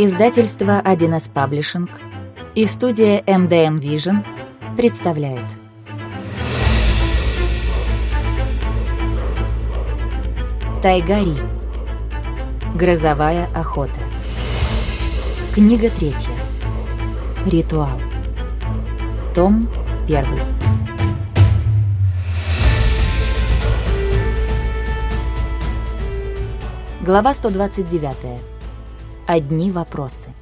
Издательство 1С Паблишинг и студия MDM Vision представляют. Тайгари. Грозовая охота Книга третья. Ритуал Том первый. Глава 129 Одни вопросы.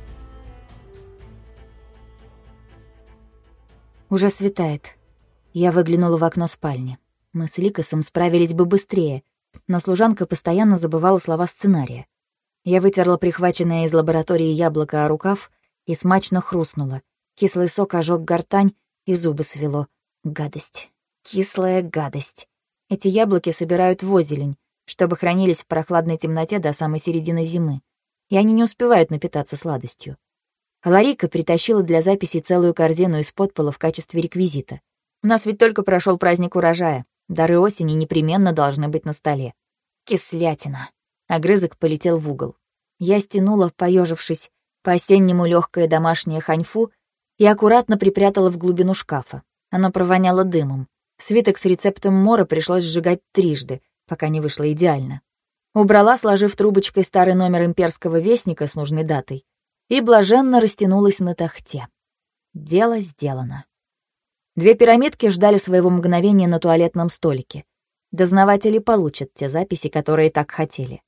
Уже светает. Я выглянула в окно спальни. Мы с Ликосом справились бы быстрее, но служанка постоянно забывала слова сценария. Я вытерла прихваченное из лаборатории яблоко о рукав и смачно хрустнула. Кислый сок ожег гортань и зубы свело. Гадость. Кислая гадость. Эти яблоки собирают в озелень, чтобы хранились в прохладной темноте до самой середины зимы и они не успевают напитаться сладостью. Ларика притащила для записи целую корзину из подпола в качестве реквизита. У нас ведь только прошел праздник урожая. Дары осени непременно должны быть на столе. Кислятина. Огрызок полетел в угол. Я стянула, поежившись, по-осеннему легкое домашнее ханьфу и аккуратно припрятала в глубину шкафа. Оно провоняло дымом. Свиток с рецептом мора пришлось сжигать трижды, пока не вышло идеально. Убрала, сложив трубочкой старый номер имперского вестника с нужной датой, и блаженно растянулась на тахте. Дело сделано. Две пирамидки ждали своего мгновения на туалетном столике. Дознаватели получат те записи, которые так хотели.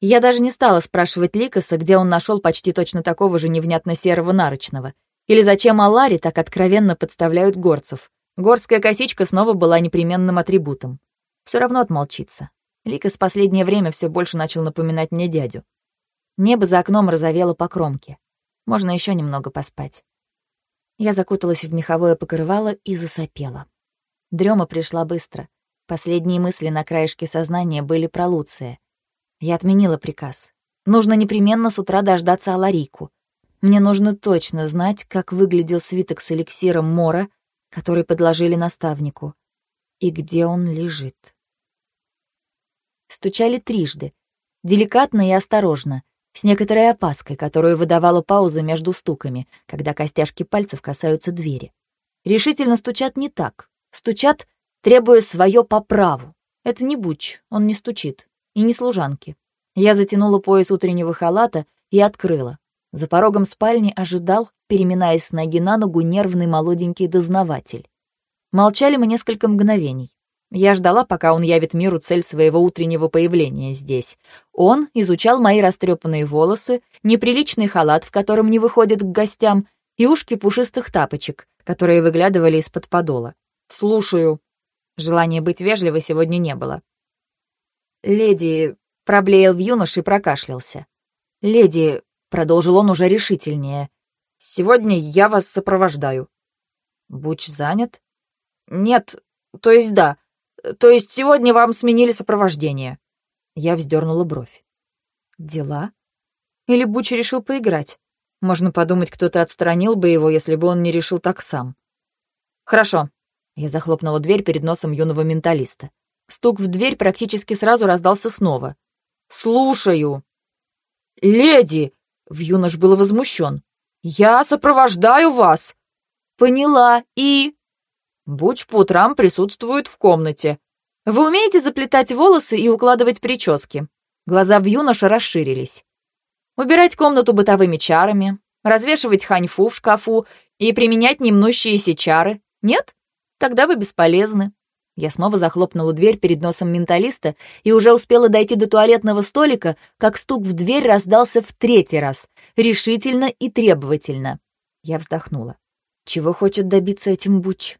Я даже не стала спрашивать Ликоса, где он нашел почти точно такого же невнятно-серого нарочного, или зачем Алари так откровенно подставляют горцев. Горская косичка снова была непременным атрибутом. Все равно отмолчится. Ликас последнее время все больше начал напоминать мне дядю. Небо за окном розовело по кромке. Можно еще немного поспать. Я закуталась в меховое покрывало и засопела. Дрема пришла быстро. Последние мысли на краешке сознания были про Луция. Я отменила приказ. Нужно непременно с утра дождаться Аларийку. Мне нужно точно знать, как выглядел свиток с эликсиром Мора, который подложили наставнику, и где он лежит. Стучали трижды. Деликатно и осторожно, с некоторой опаской, которую выдавала пауза между стуками, когда костяшки пальцев касаются двери. Решительно стучат не так. Стучат, требуя свое по праву. Это не Буч, он не стучит. И не служанки. Я затянула пояс утреннего халата и открыла. За порогом спальни ожидал, переминаясь с ноги на ногу, нервный молоденький дознаватель. Молчали мы несколько мгновений. Я ждала, пока он явит миру цель своего утреннего появления здесь. Он изучал мои растрепанные волосы, неприличный халат, в котором не выходит к гостям, и ушки пушистых тапочек, которые выглядывали из-под подола. «Слушаю». Желания быть вежливой сегодня не было. «Леди...» — проблеял в юноше и прокашлялся. «Леди...» — продолжил он уже решительнее. «Сегодня я вас сопровождаю». «Буч занят?» «Нет, то есть да. То есть сегодня вам сменили сопровождение?» Я вздернула бровь. «Дела? Или Буч решил поиграть? Можно подумать, кто-то отстранил бы его, если бы он не решил так сам». «Хорошо». Я захлопнула дверь перед носом юного менталиста. Стук в дверь практически сразу раздался снова. «Слушаю». «Леди!» — в юнош был возмущен. «Я сопровождаю вас!» «Поняла, и...» Буч по утрам присутствует в комнате. Вы умеете заплетать волосы и укладывать прически? Глаза в юноше расширились. Убирать комнату бытовыми чарами, развешивать ханьфу в шкафу и применять немнущиеся чары? Нет? Тогда вы бесполезны. Я снова захлопнула дверь перед носом менталиста и уже успела дойти до туалетного столика, как стук в дверь раздался в третий раз, решительно и требовательно. Я вздохнула. Чего хочет добиться этим Буч?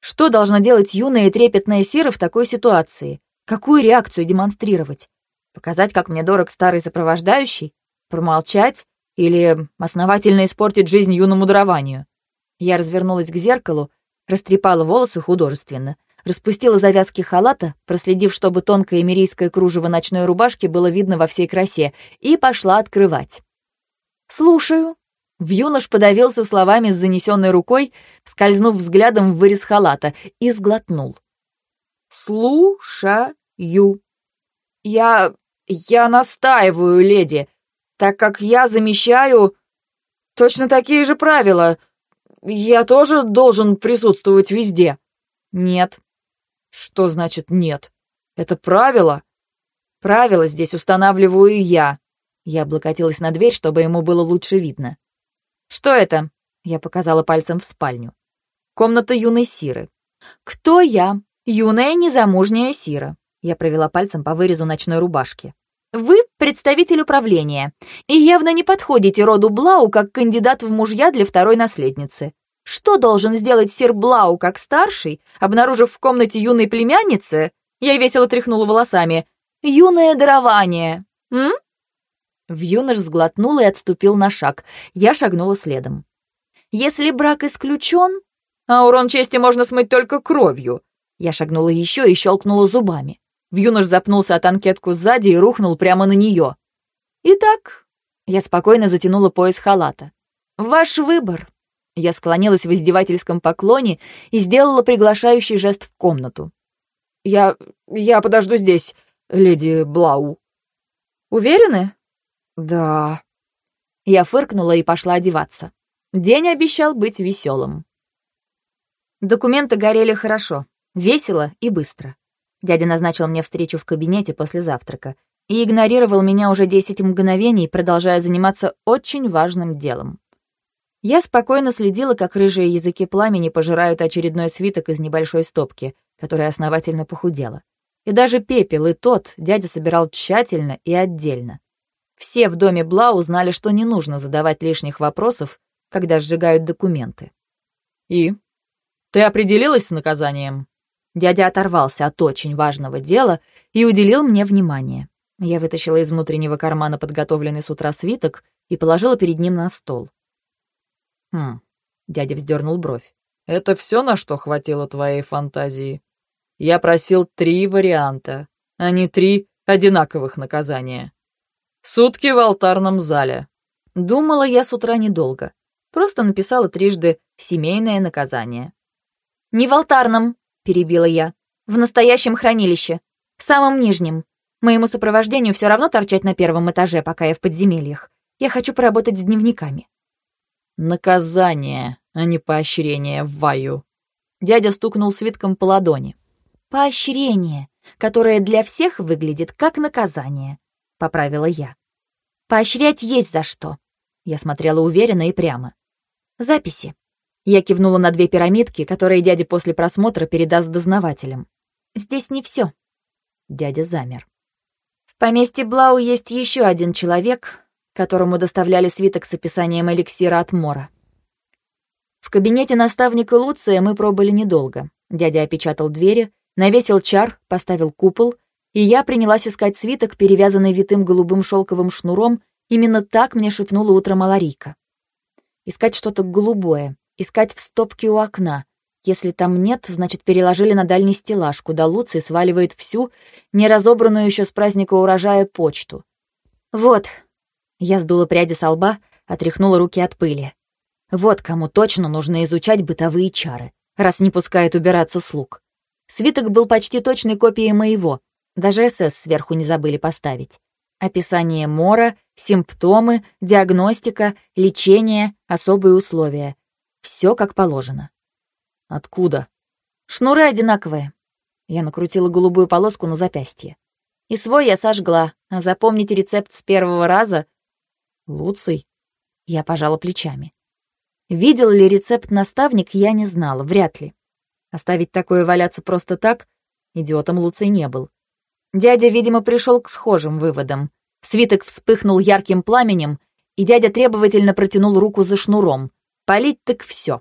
Что должна делать юная и трепетная Сира в такой ситуации? Какую реакцию демонстрировать? Показать, как мне дорог старый сопровождающий? Промолчать? Или основательно испортить жизнь юному дарованию? Я развернулась к зеркалу, растрепала волосы художественно, распустила завязки халата, проследив, чтобы тонкое эмирийское кружево ночной рубашки было видно во всей красе, и пошла открывать. «Слушаю», в юнош подавился словами с занесенной рукой, скользнув взглядом в вырез халата, и сглотнул. «Слушаю. Я... я настаиваю, леди. так как я замещаю точно такие же правила. Я тоже должен присутствовать везде. Нет. Что значит нет? Это правило? Правила здесь устанавливаю я. Я облокотилась на дверь, чтобы ему было лучше видно. Что это? Я показала пальцем в спальню. Комната юной Сиры. Кто я? Юная незамужняя Сира. Я провела пальцем по вырезу ночной рубашки. Вы представитель управления, и явно не подходите роду Блау как кандидат в мужья для второй наследницы. Что должен сделать сир Блау как старший, обнаружив в комнате юной племянницы? Я весело тряхнула волосами. Юное дарование. М? Вьюнош сглотнул и отступил на шаг. Я шагнула следом. Если брак исключен, а урон чести можно смыть только кровью. Я шагнула еще и щелкнула зубами. Вьюнош запнулся от анкетку сзади и рухнул прямо на нее. «Итак...» Я спокойно затянула пояс халата. «Ваш выбор». Я склонилась в издевательском поклоне и сделала приглашающий жест в комнату. «Я... я подожду здесь, леди Блау». «Уверены?» «Да». Я фыркнула и пошла одеваться. День обещал быть веселым. Документы горели хорошо, весело и быстро. Дядя назначил мне встречу в кабинете после завтрака и игнорировал меня уже 10 мгновений, продолжая заниматься очень важным делом. Я спокойно следила, как рыжие языки пламени пожирают очередной свиток из небольшой стопки, которая основательно похудела. И даже пепел, и тот дядя собирал тщательно и отдельно. Все в доме Блау знали, что не нужно задавать лишних вопросов, когда сжигают документы. «И? Ты определилась с наказанием?» Дядя оторвался от очень важного дела и уделил мне внимание. Я вытащила из внутреннего кармана подготовленный с утра свиток и положила перед ним на стол. «Хм», — дядя вздернул бровь. «Это все, на что хватило твоей фантазии? Я просил три варианта, а не три одинаковых наказания. Сутки в алтарном зале». Думала я с утра недолго. Просто написала трижды «семейное наказание». «Не в алтарном», перебила я. «В настоящем хранилище. В самом нижнем. Моему сопровождению все равно торчать на первом этаже, пока я в подземельях. Я хочу поработать с дневниками». «Наказание, а не поощрение в ваю». Дядя стукнул свитком по ладони. «Поощрение, которое для всех выглядит как наказание», — поправила я. «Поощрять есть за что». Я смотрела уверенно и прямо. «Записи. Я кивнула на две пирамидки, которые дядя после просмотра передаст дознавателям. «Здесь не все. Дядя замер. В поместье Блау есть еще один человек, которому доставляли свиток с описанием эликсира от Мора. В кабинете наставника Луция мы пробыли недолго. Дядя опечатал двери, навесил чар, поставил купол, и я принялась искать свиток, перевязанный витым голубым шелковым шнуром, именно так мне шепнула утром Аларика. Искать что-то голубое, Искать в стопке у окна. Если там нет, значит, переложили на дальний стеллаж, куда Луций сваливает всю, неразобранную еще с праздника урожая, почту. «Вот». Я сдула пряди со лба, отряхнула руки от пыли. Вот кому точно нужно изучать бытовые чары, раз не пускает убираться слуг. Свиток был почти точной копией моего, даже СС сверху не забыли поставить. Описание мора, симптомы, диагностика, лечение, особые условия. Все как положено. Откуда? Шнуры одинаковые. Я накрутила голубую полоску на запястье. И свой я сожгла, а запомнить рецепт с первого раза... Луций? Я пожала плечами. Видел ли рецепт наставник, я не знала, вряд ли. Оставить такое валяться просто так идиотом Луций не был. Дядя, видимо, пришел к схожим выводам. Свиток вспыхнул ярким пламенем, и дядя требовательно протянул руку за шнуром. Полить так все.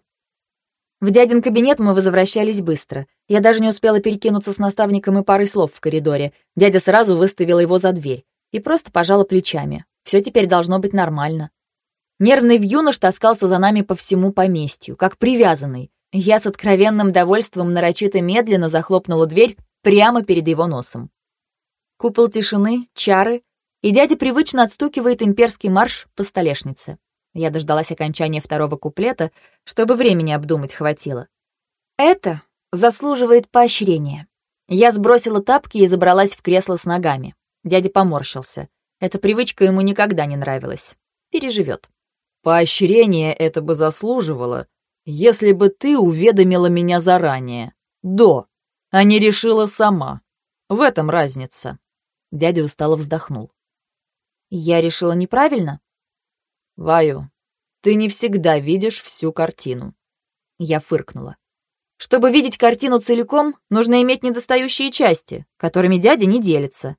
В дядин кабинет мы возвращались быстро. Я даже не успела перекинуться с наставником и парой слов в коридоре. Дядя сразу выставил его за дверь и просто пожала плечами. Все теперь должно быть нормально. Нервный вьюнош таскался за нами по всему поместью, как привязанный. Я с откровенным довольством нарочито медленно захлопнула дверь прямо перед его носом. Купол тишины, чары, и дядя привычно отстукивает имперский марш по столешнице. Я дождалась окончания второго куплета, чтобы времени обдумать хватило. Это заслуживает поощрения. Я сбросила тапки и забралась в кресло с ногами. Дядя поморщился. Эта привычка ему никогда не нравилась. Переживет. Поощрение это бы заслуживало, если бы ты уведомила меня заранее, до, а не решила сама. В этом разница. Дядя устало вздохнул. Я решила неправильно? Ваю, ты не всегда видишь всю картину. Я фыркнула. Чтобы видеть картину целиком, нужно иметь недостающие части, которыми дядя не делится.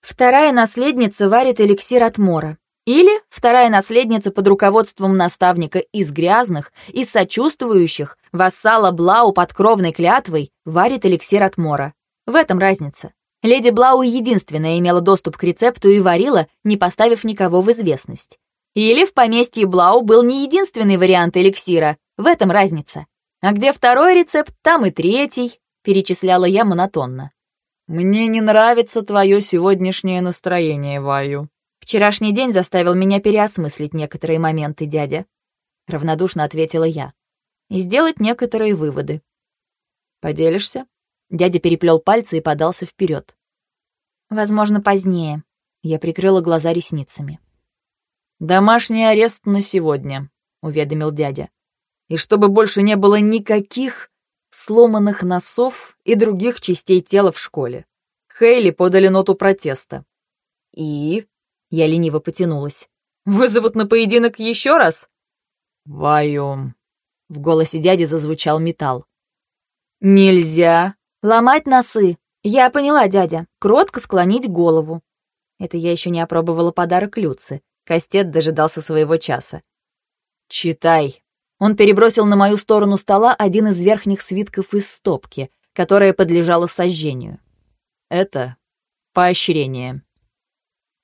Вторая наследница варит эликсир от мора. Или вторая наследница под руководством наставника из грязных, из сочувствующих, вассала Блау под кровной клятвой, варит эликсир от мора. В этом разница. Леди Блау единственная имела доступ к рецепту и варила, не поставив никого в известность. Или в поместье Блау был не единственный вариант эликсира. В этом разница. А где второй рецепт, там и третий, перечисляла я монотонно. Мне не нравится твое сегодняшнее настроение, Ваю. Вчерашний день заставил меня переосмыслить некоторые моменты, дядя. Равнодушно ответила я. И сделать некоторые выводы. Поделишься? Дядя переплел пальцы и подался вперед. Возможно, позднее. Я прикрыла глаза ресницами. «Домашний арест на сегодня», — уведомил дядя. «И чтобы больше не было никаких сломанных носов и других частей тела в школе. Хейли подали ноту протеста». «И?» — я лениво потянулась. «Вызовут на поединок еще раз?» «Ваю...» — в голосе дяди зазвучал металл. «Нельзя ломать носы. Я поняла, дядя. Кротко склонить голову». Это я еще не опробовала подарок Люцы. Кастет дожидался своего часа. «Читай». Он перебросил на мою сторону стола один из верхних свитков из стопки, которая подлежала сожжению. «Это поощрение».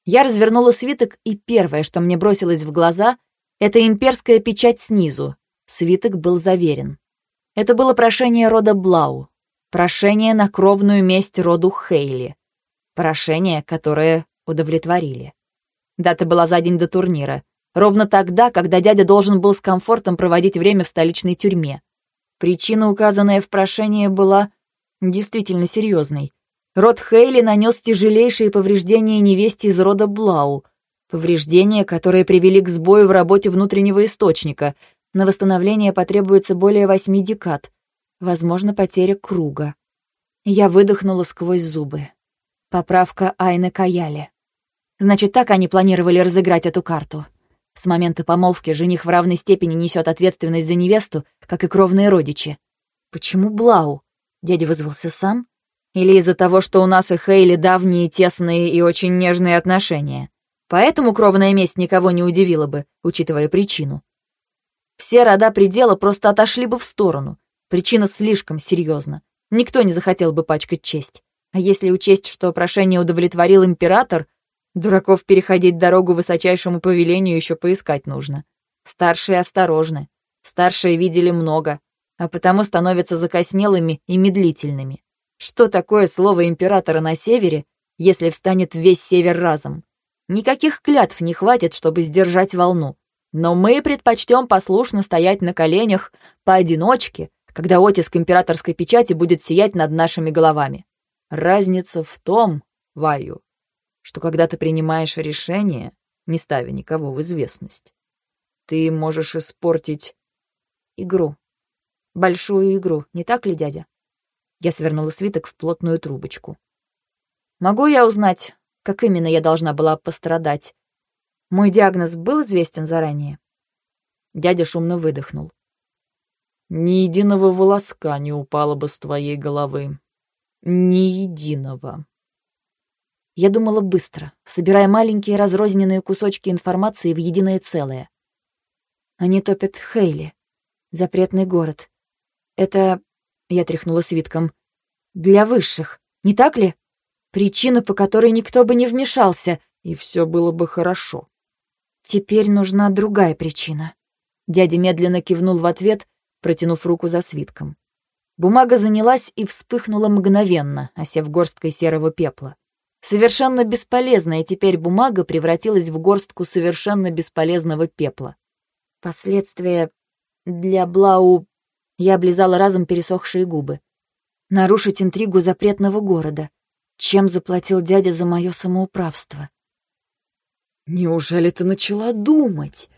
Я развернула свиток, и первое, что мне бросилось в глаза, это имперская печать снизу. Свиток был заверен. Это было прошение рода Блау. Прошение на кровную месть роду Хейли. Прошение, которое удовлетворили. Дата была за день до турнира. Ровно тогда, когда дядя должен был с комфортом проводить время в столичной тюрьме. Причина, указанная в прошении, была действительно серьезной. Род Хейли нанес тяжелейшие повреждения невесте из рода Блау. Повреждения, которые привели к сбою в работе внутреннего источника. На восстановление потребуется более восьми декад. Возможно, потеря круга. Я выдохнула сквозь зубы. Поправка Айны Каяли. Значит, так они планировали разыграть эту карту. С момента помолвки жених в равной степени несет ответственность за невесту, как и кровные родичи. Почему Блау? Дядя вызвался сам? Или из-за того, что у нас и Хейли давние, тесные и очень нежные отношения? Поэтому кровная месть никого не удивила бы, учитывая причину. Все рода предела просто отошли бы в сторону. Причина слишком серьезна. Никто не захотел бы пачкать честь. А если учесть, что прошение удовлетворил император, Дураков переходить дорогу высочайшему повелению еще поискать нужно. Старшие осторожны. Старшие видели много, а потому становятся закоснелыми и медлительными. Что такое слово императора на севере, если встанет весь север разом? Никаких клятв не хватит, чтобы сдержать волну. Но мы предпочтем послушно стоять на коленях поодиночке, когда оттиск императорской печати будет сиять над нашими головами. Разница в том, Ваю, что когда ты принимаешь решение, не ставя никого в известность, ты можешь испортить игру. Большую игру, не так ли, дядя? Я свернула свиток в плотную трубочку. Могу я узнать, как именно я должна была пострадать? Мой диагноз был известен заранее? Дядя шумно выдохнул. Ни единого волоска не упало бы с твоей головы. Ни единого. Я думала быстро, собирая маленькие разрозненные кусочки информации в единое целое. Они топят Хейли. Запретный город. Это... Я тряхнула свитком. Для высших, не так ли? Причина, по которой никто бы не вмешался, и все было бы хорошо. Теперь нужна другая причина. Дядя медленно кивнул в ответ, протянув руку за свитком. Бумага занялась и вспыхнула мгновенно, осев горсткой серого пепла. Совершенно бесполезная теперь бумага превратилась в горстку совершенно бесполезного пепла. Последствия для Блау... Я облизала разом пересохшие губы. Нарушить интригу запретного города. Чем заплатил дядя за мое самоуправство? «Неужели ты начала думать?»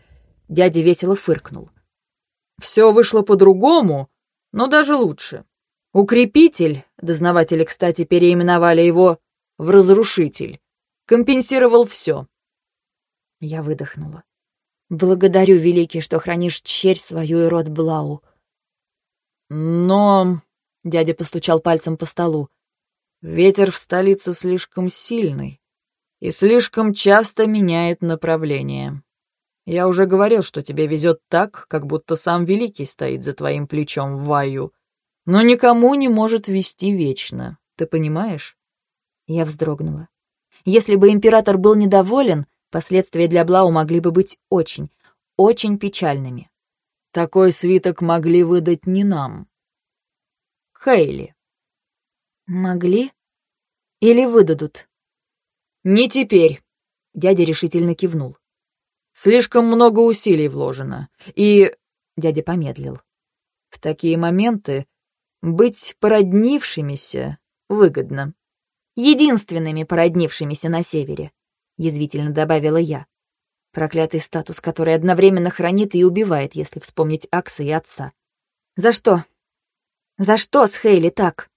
Дядя весело фыркнул. «Все вышло по-другому, но даже лучше. Укрепитель, дознаватели, кстати, переименовали его в разрушитель, компенсировал все». Я выдохнула. «Благодарю, Великий, что хранишь черь свою и род Блау». «Но...» — дядя постучал пальцем по столу. «Ветер в столице слишком сильный и слишком часто меняет направление. Я уже говорил, что тебе везет так, как будто сам Великий стоит за твоим плечом в ваю, но никому не может вести вечно, ты понимаешь?» Я вздрогнула. Если бы император был недоволен, последствия для Блау могли бы быть очень, очень печальными. Такой свиток могли выдать не нам. Хейли. Могли? Или выдадут? «Не теперь», — дядя решительно кивнул. «Слишком много усилий вложено, и...» — дядя помедлил. «В такие моменты быть породнившимися выгодно». «Единственными породнившимися на севере», — язвительно добавила я. Проклятый статус, который одновременно хранит и убивает, если вспомнить Акса и отца. «За что? За что с Хейли так?»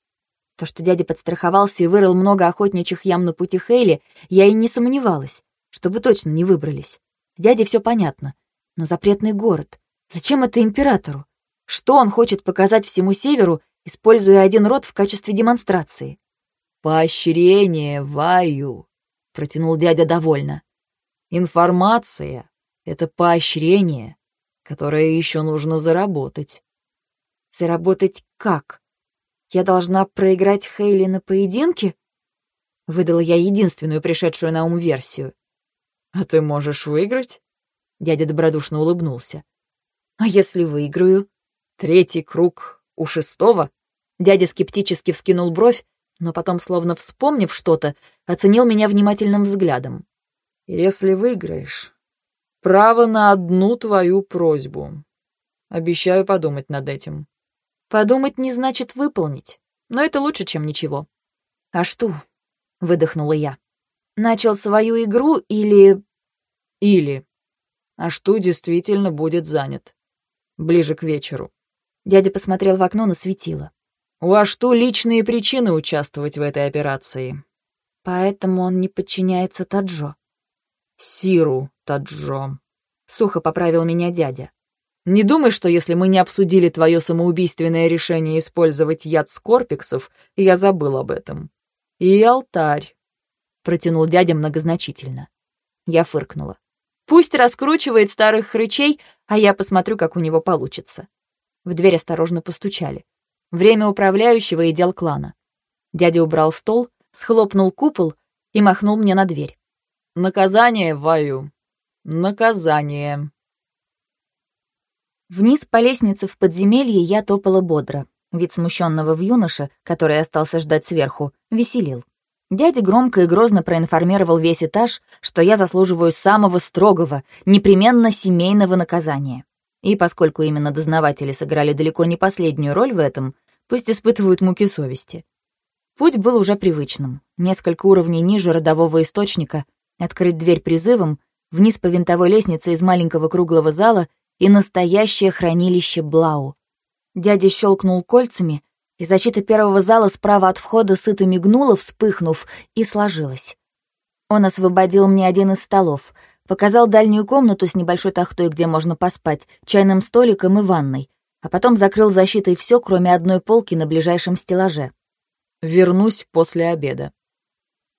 То, что дядя подстраховался и вырыл много охотничьих ям на пути Хейли, я и не сомневалась, чтобы точно не выбрались. С дядей все понятно. Но запретный город. Зачем это императору? Что он хочет показать всему северу, используя один род в качестве демонстрации? «Поощрение, Ваю», — протянул дядя довольно. «Информация — это поощрение, которое еще нужно заработать». «Заработать как?» Я должна проиграть Хейли на поединке? Выдала я единственную пришедшую на ум версию. А ты можешь выиграть? Дядя добродушно улыбнулся. А если выиграю? Третий круг у шестого? Дядя скептически вскинул бровь, но потом, словно вспомнив что-то, оценил меня внимательным взглядом. Если выиграешь, право на одну твою просьбу. Обещаю подумать над этим. Подумать не значит выполнить, но это лучше, чем ничего. «А что?» — выдохнула я. «Начал свою игру или...» «Или...» «А что действительно будет занят?» «Ближе к вечеру». Дядя посмотрел в окно на светило. «У Ашту личные причины участвовать в этой операции». «Поэтому он не подчиняется Таджо». «Сиру Таджо», — сухо поправил меня дядя. Не думай, что если мы не обсудили твое самоубийственное решение использовать яд скорпиксов, я забыл об этом. И алтарь, — протянул дядя многозначительно. Я фыркнула. Пусть раскручивает старых хрычей, а я посмотрю, как у него получится. В дверь осторожно постучали. Время управляющего и дел клана. Дядя убрал стол, схлопнул купол и махнул мне на дверь. «Наказание, Ваю, наказание». Вниз по лестнице в подземелье я топала бодро. Вид смущенного в юноше, который остался ждать сверху, веселил. Дядя громко и грозно проинформировал весь этаж, что я заслуживаю самого строгого, непременно семейного наказания. И поскольку именно дознаватели сыграли далеко не последнюю роль в этом, пусть испытывают муки совести. Путь был уже привычным. Несколько уровней ниже родового источника, открыть дверь призывом, вниз по винтовой лестнице из маленького круглого зала и настоящее хранилище Блау. Дядя щелкнул кольцами, и защита первого зала справа от входа сыто мигнула, вспыхнув, и сложилась. Он освободил мне один из столов, показал дальнюю комнату с небольшой тахтой, где можно поспать, чайным столиком и ванной, а потом закрыл защитой все, кроме одной полки на ближайшем стеллаже. «Вернусь после обеда».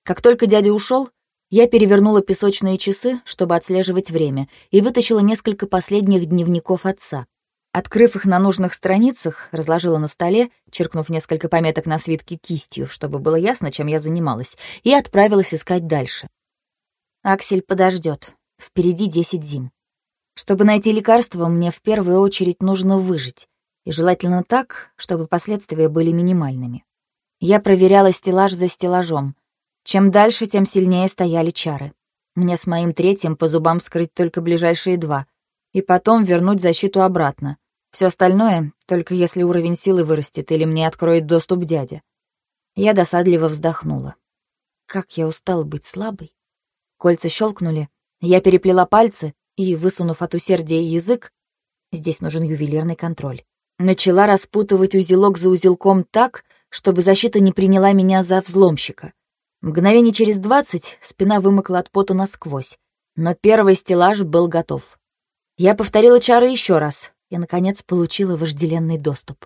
Как только дядя ушел, я перевернула песочные часы, чтобы отслеживать время, и вытащила несколько последних дневников отца. Открыв их на нужных страницах, разложила на столе, черкнув несколько пометок на свитке кистью, чтобы было ясно, чем я занималась, и отправилась искать дальше. Аксель подождет. Впереди десять зим. Чтобы найти лекарство, мне в первую очередь нужно выжить, и желательно так, чтобы последствия были минимальными. Я проверяла стеллаж за стеллажом — чем дальше, тем сильнее стояли чары. Мне с моим третьим по зубам скрыть только ближайшие два, и потом вернуть защиту обратно. Все остальное — только если уровень силы вырастет или мне откроет доступ дядя. Я досадливо вздохнула. Как я устала быть слабой. Кольца щелкнули, Я переплела пальцы и, высунув от усердия язык, здесь нужен ювелирный контроль, начала распутывать узелок за узелком так, чтобы защита не приняла меня за взломщика. Мгновение через двадцать спина вымокла от пота насквозь, но первый стеллаж был готов. Я повторила чары еще раз и, наконец, получила вожделенный доступ.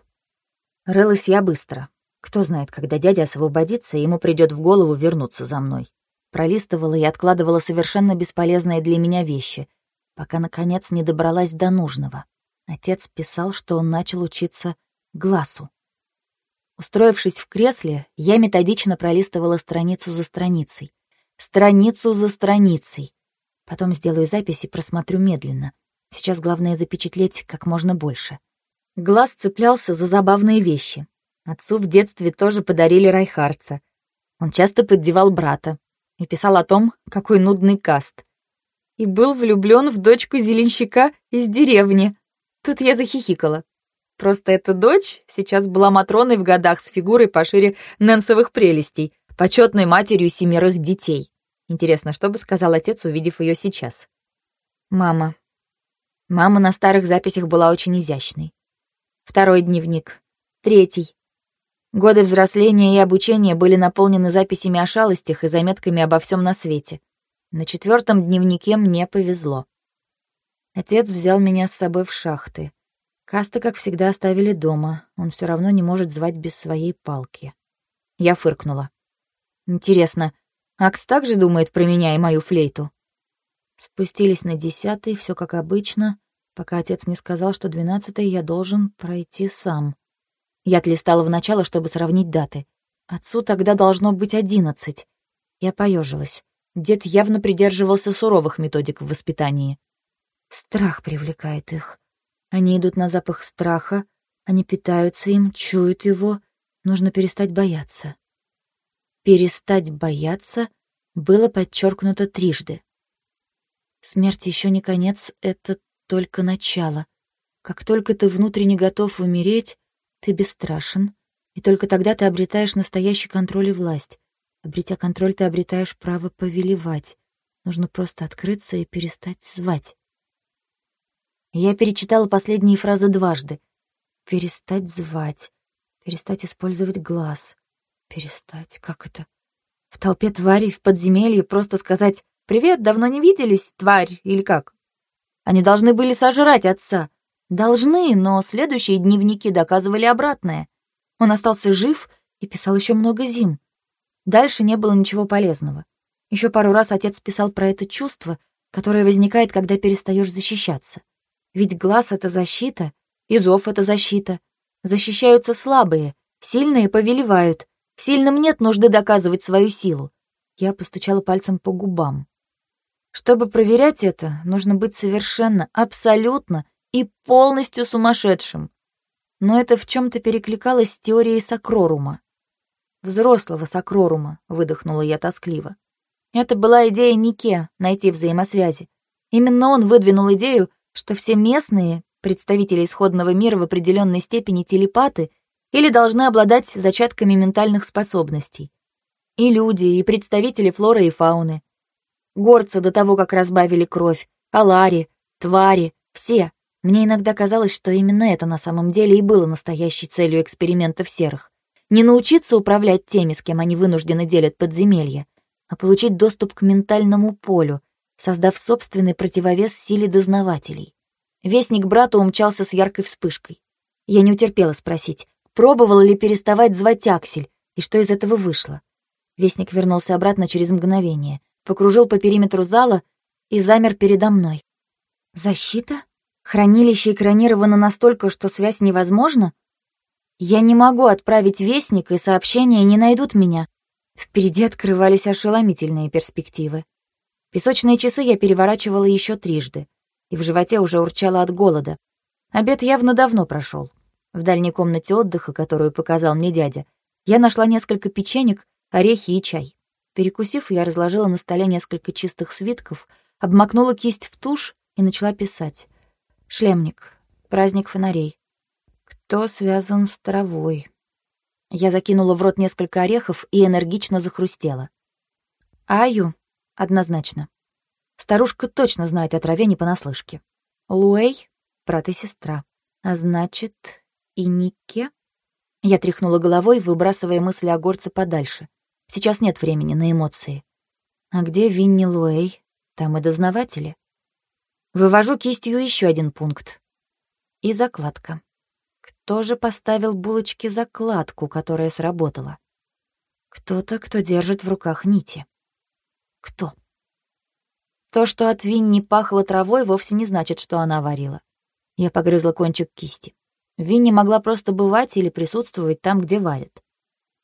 Рылась я быстро. Кто знает, когда дядя освободится, ему придет в голову вернуться за мной. Пролистывала и откладывала совершенно бесполезные для меня вещи, пока, наконец, не добралась до нужного. Отец писал, что он начал учиться глазу. Устроившись в кресле, я методично пролистывала страницу за страницей. Страницу за страницей. Потом сделаю запись и просмотрю медленно. Сейчас главное запечатлеть как можно больше. Глаз цеплялся за забавные вещи. Отцу в детстве тоже подарили Райхарца. Он часто поддевал брата, и писал о том, какой нудный каст. И был влюблён в дочку зеленщика из деревни. Тут я захихикала. Просто эта дочь сейчас была Матроной в годах с фигурой пошире Нэнсовых прелестей, почетной матерью семерых детей. Интересно, что бы сказал отец, увидев её сейчас? Мама. Мама на старых записях была очень изящной. Второй дневник. Третий. Годы взросления и обучения были наполнены записями о шалостях и заметками обо всем на свете. На четвертом дневнике мне повезло. Отец взял меня с собой в шахты. Каста, как всегда, оставили дома. Он все равно не может звать без своей палки. Я фыркнула. Интересно, Акс также думает про меня и мою флейту? Спустились на десятый, все как обычно, пока отец не сказал, что двенадцатый я должен пройти сам. Я отлистала в начало, чтобы сравнить даты. Отцу тогда должно быть одиннадцать. Я поежилась. Дед явно придерживался суровых методик в воспитании. Страх привлекает их. Они идут на запах страха, они питаются им, чуют его. Нужно перестать бояться. Перестать бояться было подчеркнуто трижды. Смерть еще не конец, это только начало. Как только ты внутренне готов умереть, ты бесстрашен, и только тогда ты обретаешь настоящий контроль и власть. Обретя контроль, ты обретаешь право повелевать. Нужно просто открыться и перестать звать. Я перечитала последние фразы дважды. Перестать звать. Перестать использовать глаз. Перестать. Как это? В толпе тварей в подземелье просто сказать «Привет, давно не виделись, тварь» или как? Они должны были сожрать отца, Должны, но следующие дневники доказывали обратное. Он остался жив и писал еще много зим. Дальше не было ничего полезного. Еще пару раз отец писал про это чувство, которое возникает, когда перестаешь защищаться. Ведь глаз — это защита, и зов — это защита. Защищаются слабые, сильные повелевают. Сильным нет нужды доказывать свою силу. Я постучала пальцем по губам. Чтобы проверять это, нужно быть совершенно, абсолютно и полностью сумасшедшим. Но это в чем-то перекликалось с теорией Сокрорума. «Взрослого Сокрорума», — выдохнула я тоскливо. Это была идея Нике — найти взаимосвязи. Именно он выдвинул идею, что все местные, представители исходного мира в определенной степени телепаты или должны обладать зачатками ментальных способностей. И люди, и представители флоры и фауны. Горцы до того, как разбавили кровь, алари, твари, все. Мне иногда казалось, что именно это на самом деле и было настоящей целью экспериментов серых. Не научиться управлять теми, с кем они вынуждены делят подземелья, а получить доступ к ментальному полю, создав собственный противовес силе дознавателей. Вестник брата умчался с яркой вспышкой. Я не утерпела спросить, пробовал ли переставать звать Аксель, и что из этого вышло. Вестник вернулся обратно через мгновение, покружил по периметру зала и замер передо мной. «Защита?» Хранилище экранировано настолько, что связь невозможна? Я не могу отправить вестник, и сообщения не найдут меня. Впереди открывались ошеломительные перспективы. Песочные часы я переворачивала еще трижды, и в животе уже урчало от голода. Обед явно давно прошел. В дальней комнате отдыха, которую показал мне дядя, я нашла несколько печенек, орехи и чай. Перекусив, я разложила на столе несколько чистых свитков, обмакнула кисть в тушь и начала писать. Шлемник. Праздник фонарей. Кто связан с травой? Я закинула в рот несколько орехов и энергично захрустела. Аю, однозначно. Старушка точно знает о траве не понаслышке. Луэй — брат и сестра. А значит, и Нике? Я тряхнула головой, выбрасывая мысли о горце подальше. Сейчас нет времени на эмоции. А где Винни Луэй? Там и дознаватели. Вывожу кистью еще один пункт. И закладка. Кто же поставил булочки закладку, которая сработала? Кто-то, кто держит в руках нити. Кто? То, что от Винни пахло травой, вовсе не значит, что она варила. Я погрызла кончик кисти. Винни могла просто бывать или присутствовать там, где варят.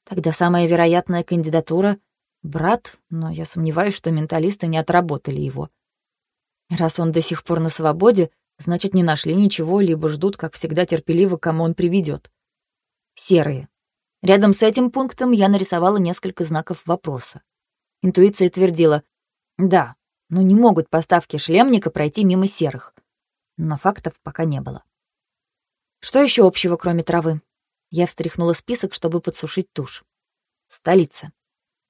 Тогда самая вероятная кандидатура — брат, но я сомневаюсь, что менталисты не отработали его. Раз он до сих пор на свободе, значит, не нашли ничего, либо ждут, как всегда, терпеливо, кому он приведет. Серые. Рядом с этим пунктом я нарисовала несколько знаков вопроса. Интуиция твердила «Да, но не могут поставки шлемника пройти мимо серых. Но фактов пока не было. Что еще общего, кроме травы? Я встряхнула список, чтобы подсушить тушь. Столица.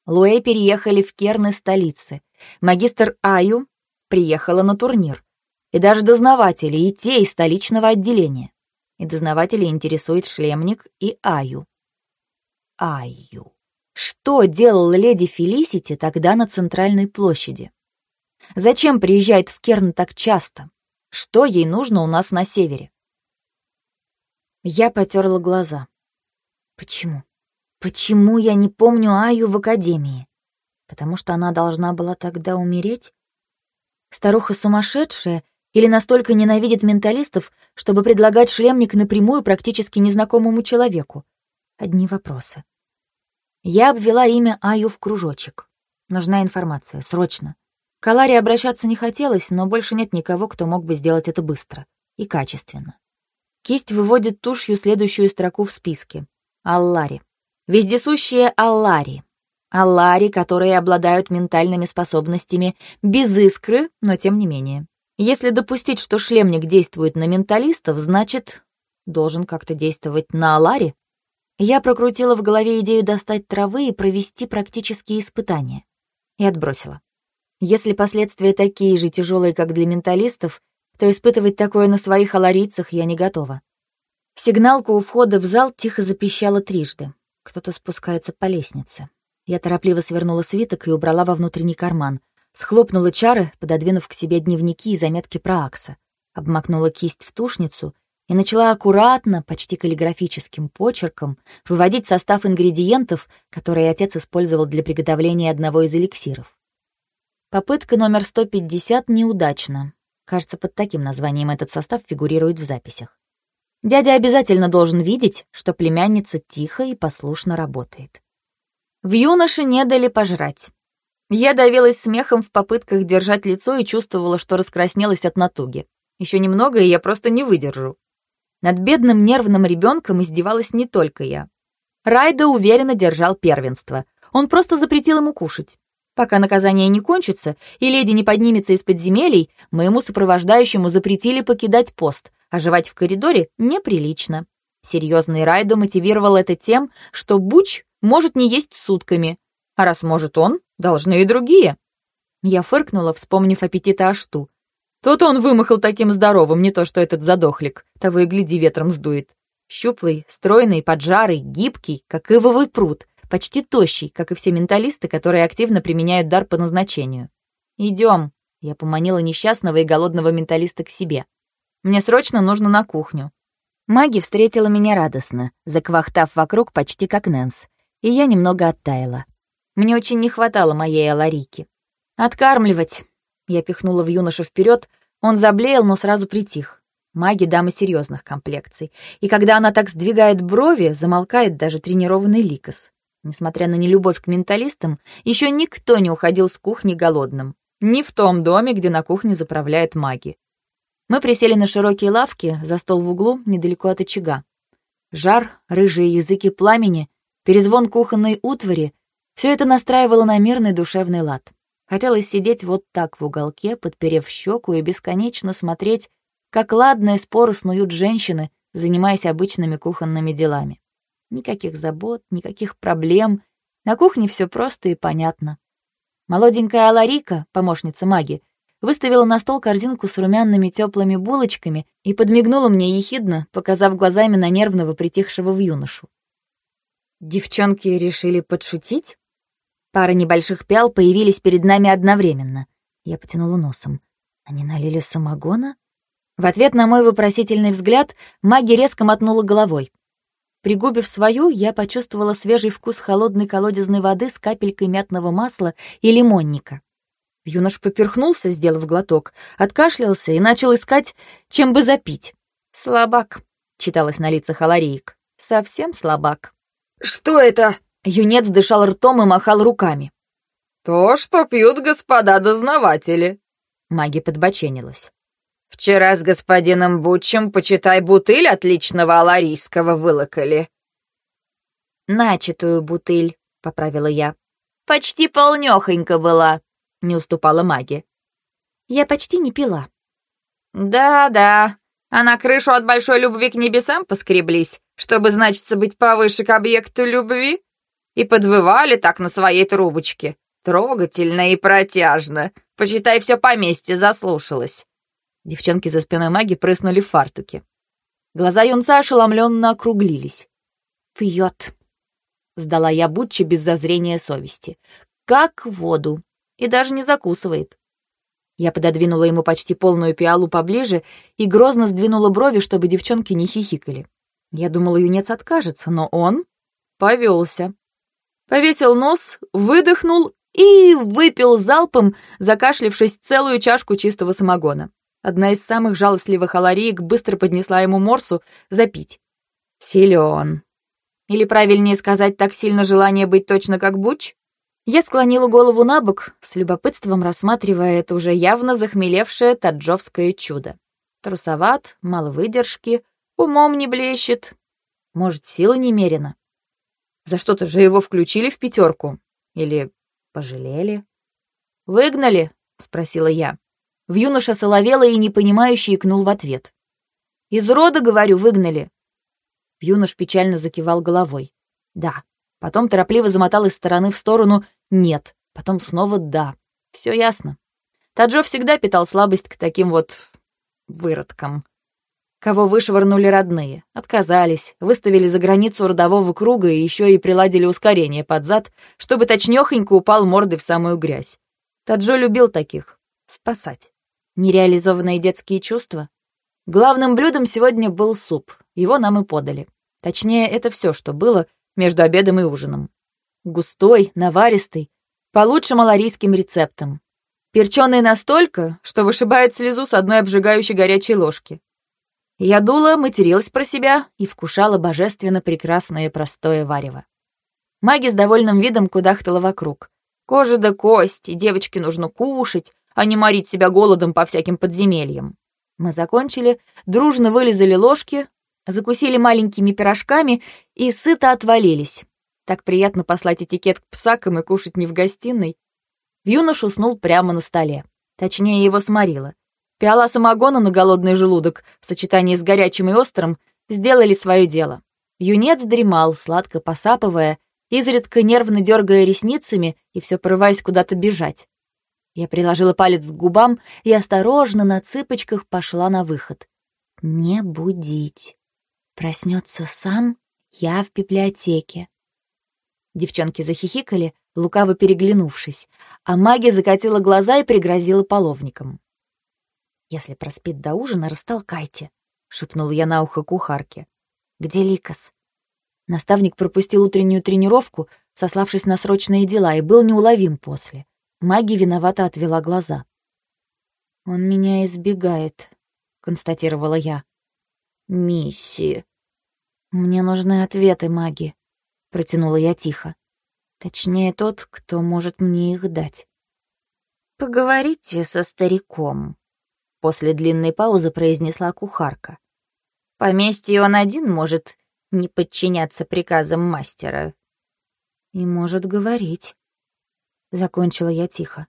Луэ переехали в Керны столицы. Магистр Аю приехала на турнир. И даже дознаватели, и те из столичного отделения. И дознаватели интересует шлемник и Аю. Аю. Что делала леди Фелисити тогда на центральной площади? Зачем приезжает в Керн так часто? Что ей нужно у нас на севере? Я потерла глаза. Почему? Почему я не помню Аю в академии? Потому что она должна была тогда умереть? Старуха сумасшедшая или настолько ненавидит менталистов, чтобы предлагать шлемник напрямую практически незнакомому человеку? Одни вопросы. Я обвела имя Аю в кружочек. Нужна информация, срочно. К Аларе обращаться не хотелось, но больше нет никого, кто мог бы сделать это быстро и качественно. Кисть выводит тушью следующую строку в списке. Аллари. Вездесущие Аллари. Аллари, которые обладают ментальными способностями без искры, но тем не менее. Если допустить, что шлемник действует на менталистов, значит, должен как-то действовать на Алари. Я прокрутила в голове идею достать травы и провести практические испытания. И отбросила. Если последствия такие же тяжелые, как для менталистов, то испытывать такое на своих аларийцах я не готова. Сигналка у входа в зал тихо запищала трижды. Кто-то спускается по лестнице. Я торопливо свернула свиток и убрала во внутренний карман. Схлопнула чары, пододвинув к себе дневники и заметки про Акса. Обмакнула кисть в тушницу и начала аккуратно, почти каллиграфическим почерком, выводить состав ингредиентов, которые отец использовал для приготовления одного из эликсиров. Попытка номер 150 неудачна. Кажется, под таким названием этот состав фигурирует в записях. Дядя обязательно должен видеть, что племянница тихо и послушно работает. В юноше не дали пожрать. Я давилась смехом в попытках держать лицо и чувствовала, что раскраснелась от натуги. Еще немного, и я просто не выдержу. Над бедным нервным ребенком издевалась не только я. Райда уверенно держал первенство. Он просто запретил ему кушать. Пока наказание не кончится и леди не поднимется из подземелий, моему сопровождающему запретили покидать пост, а жевать в коридоре неприлично. Серьезный Райдо мотивировал это тем, что Буч может не есть сутками, а раз может он, должны и другие. Я фыркнула, вспомнив аппетита Ашту. Тот он вымахал таким здоровым, не то что этот задохлик, того и гляди ветром сдует. Щуплый, стройный, поджарый, гибкий, как ивовый пруд — почти тощий, как и все менталисты, которые активно применяют дар по назначению. Идем. Я поманила несчастного и голодного менталиста к себе. Мне срочно нужно на кухню. Маги встретила меня радостно, заквахтав вокруг почти как Нэнс, и я немного оттаяла. Мне очень не хватало моей аларики. «Откармливать!» Я пихнула в юноша вперед, он заблеял, но сразу притих. Маги — дамы серьезных комплекций, и когда она так сдвигает брови, замолкает даже тренированный ликос. Несмотря на нелюбовь к менталистам, еще никто не уходил с кухни голодным. Ни в том доме, где на кухне заправляет маги. Мы присели на широкие лавки, за стол в углу, недалеко от очага. Жар, рыжие языки пламени, перезвон кухонной утвари — все это настраивало на мирный душевный лад. Хотелось сидеть вот так в уголке, подперев щеку и бесконечно смотреть, как ладные споры снуют женщины, занимаясь обычными кухонными делами. Никаких забот, никаких проблем. На кухне все просто и понятно. Молоденькая Аларика, помощница маги, выставила на стол корзинку с румяными теплыми булочками и подмигнула мне ехидно, показав глазами на нервного притихшего в юношу. Девчонки решили подшутить? Пара небольших пиал появились перед нами одновременно. Я потянула носом. Они налили самогона? В ответ на мой вопросительный взгляд маги резко мотнула головой. Пригубив свою, я почувствовала свежий вкус холодной колодезной воды с капелькой мятного масла и лимонника. Юнош поперхнулся, сделав глоток, откашлялся и начал искать, чем бы запить. «Слабак», — читалось на лицах Алариек. «Совсем слабак». «Что это?» Юнец дышал ртом и махал руками. «То, что пьют господа дознаватели». Маги подбоченилась. «Вчера с господином Бутчем, почитай, бутыль отличного аларийского вылокали». «Начатую бутыль», — поправила я. «Почти полнёхонько была», — не уступала маги. «Я почти не пила». «Да-да, а на крышу от большой любви к небесам поскреблись, чтобы, значится, быть повыше к объекту любви? И подвывали так на своей трубочке. Трогательно и протяжно. Почитай, все поместье заслушалось». Девчонки за спиной маги прыснули в фартуке. Глаза юнца ошеломленно округлились. «Пьет», — сдала я Бутчи без зазрения совести. «Как воду. И даже не закусывает». Я пододвинула ему почти полную пиалу поближе и грозно сдвинула брови, чтобы девчонки не хихикали. Я думала, юнец откажется, но он повелся. Повесил нос, выдохнул и выпил залпом, закашлившись целую чашку чистого самогона. Одна из самых жалостливых алариек быстро поднесла ему морсу запить. Силен. Или правильнее сказать, так сильно желание быть точно как Буч? Я склонила голову на бок, с любопытством рассматривая это уже явно захмелевшее таджовское чудо. Трусоват, мало выдержки, умом не блещет. Может, силы немерено? За что-то же его включили в пятерку. Или пожалели? «Выгнали?» — спросила я. В юноша соловела и непонимающе икнул в ответ. «Из рода, говорю, выгнали». В юнош печально закивал головой. «Да». Потом торопливо замотал из стороны в сторону «нет», потом снова «да». Все ясно. Таджо всегда питал слабость к таким вот выродкам. Кого вышвырнули родные, отказались, выставили за границу родового круга и еще и приладили ускорение под зад, чтобы точнёхонько упал мордой в самую грязь. Таджо любил таких. Спасать. Нереализованные детские чувства. Главным блюдом сегодня был суп. Его нам и подали. Точнее, это все, что было между обедом и ужином. Густой, наваристый, по лучшим аларийским рецептам. Перченый настолько, что вышибает слезу с одной обжигающей горячей ложки. Я дула, материлась про себя и вкушала божественно прекрасное простое варево. Маги с довольным видом кудахтала вокруг. Кожа да кость, и девочке нужно кушать, а не морить себя голодом по всяким подземельям. Мы закончили, дружно вылезали ложки, закусили маленькими пирожками и сыто отвалились. Так приятно послать этикет к псакам и кушать не в гостиной. Юнош уснул прямо на столе. Точнее, его сморило. Пиала самогона на голодный желудок в сочетании с горячим и острым сделали свое дело. Юнец дремал, сладко посапывая, изредка нервно дергая ресницами и все порываясь куда-то бежать. Я приложила палец к губам и осторожно на цыпочках пошла на выход. Не будить. Проснется сам, я в библиотеке. Девчонки захихикали, лукаво переглянувшись, а магия закатила глаза и пригрозила половником. «Если проспит до ужина, растолкайте», — шепнул я на ухо кухарке. «Где Ликас?» Наставник пропустил утреннюю тренировку, сославшись на срочные дела, и был неуловим после. Маги виновато отвела глаза. «Он меня избегает», — констатировала я. «Мисси». «Мне нужны ответы, маги», — протянула я тихо. «Точнее, тот, кто может мне их дать». «Поговорите со стариком», — после длинной паузы произнесла кухарка. «Поместье он один может не подчиняться приказам мастера». «И может говорить», Закончила я тихо.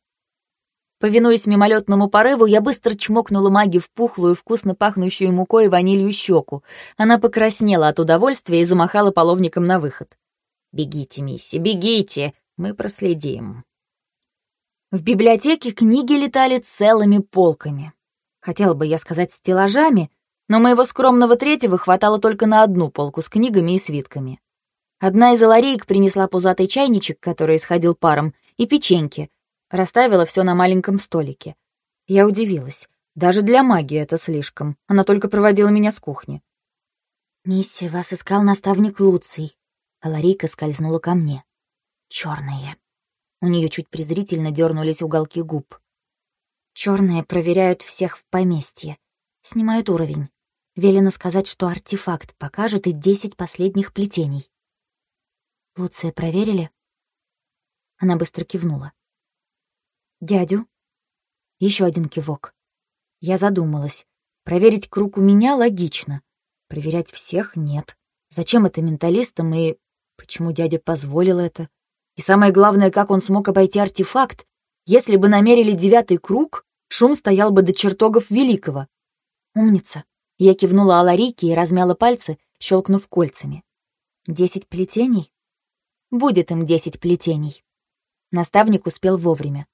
Повинуясь мимолетному порыву, я быстро чмокнула маги в пухлую, вкусно пахнущую мукой и ванилью щеку. Она покраснела от удовольствия и замахала половником на выход. «Бегите, мисси, бегите! Мы проследим». В библиотеке книги летали целыми полками. Хотела бы я сказать стеллажами, но моего скромного третьего хватало только на одну полку с книгами и свитками. Одна из аларейк принесла пузатый чайничек, который исходил паром, и печеньки. Расставила все на маленьком столике. Я удивилась. Даже для магии это слишком. Она только проводила меня с кухни. «Мисси, вас искал наставник Луций». Аларейка скользнула ко мне. Черные. У нее чуть презрительно дернулись уголки губ. Черные проверяют всех в поместье. Снимают уровень. Велено сказать, что артефакт покажет и десять последних плетений. Луция проверили? Она быстро кивнула. Дядю? Еще один кивок. Я задумалась. Проверить круг у меня логично. Проверять всех нет. Зачем это менталистам и почему дядя позволил это? И самое главное, как он смог обойти артефакт? Если бы намерили девятый круг, шум стоял бы до чертогов великого. Умница. Я кивнула Аларике и размяла пальцы, щелкнув кольцами. Десять плетений? Будет им десять плетений. Наставник успел вовремя.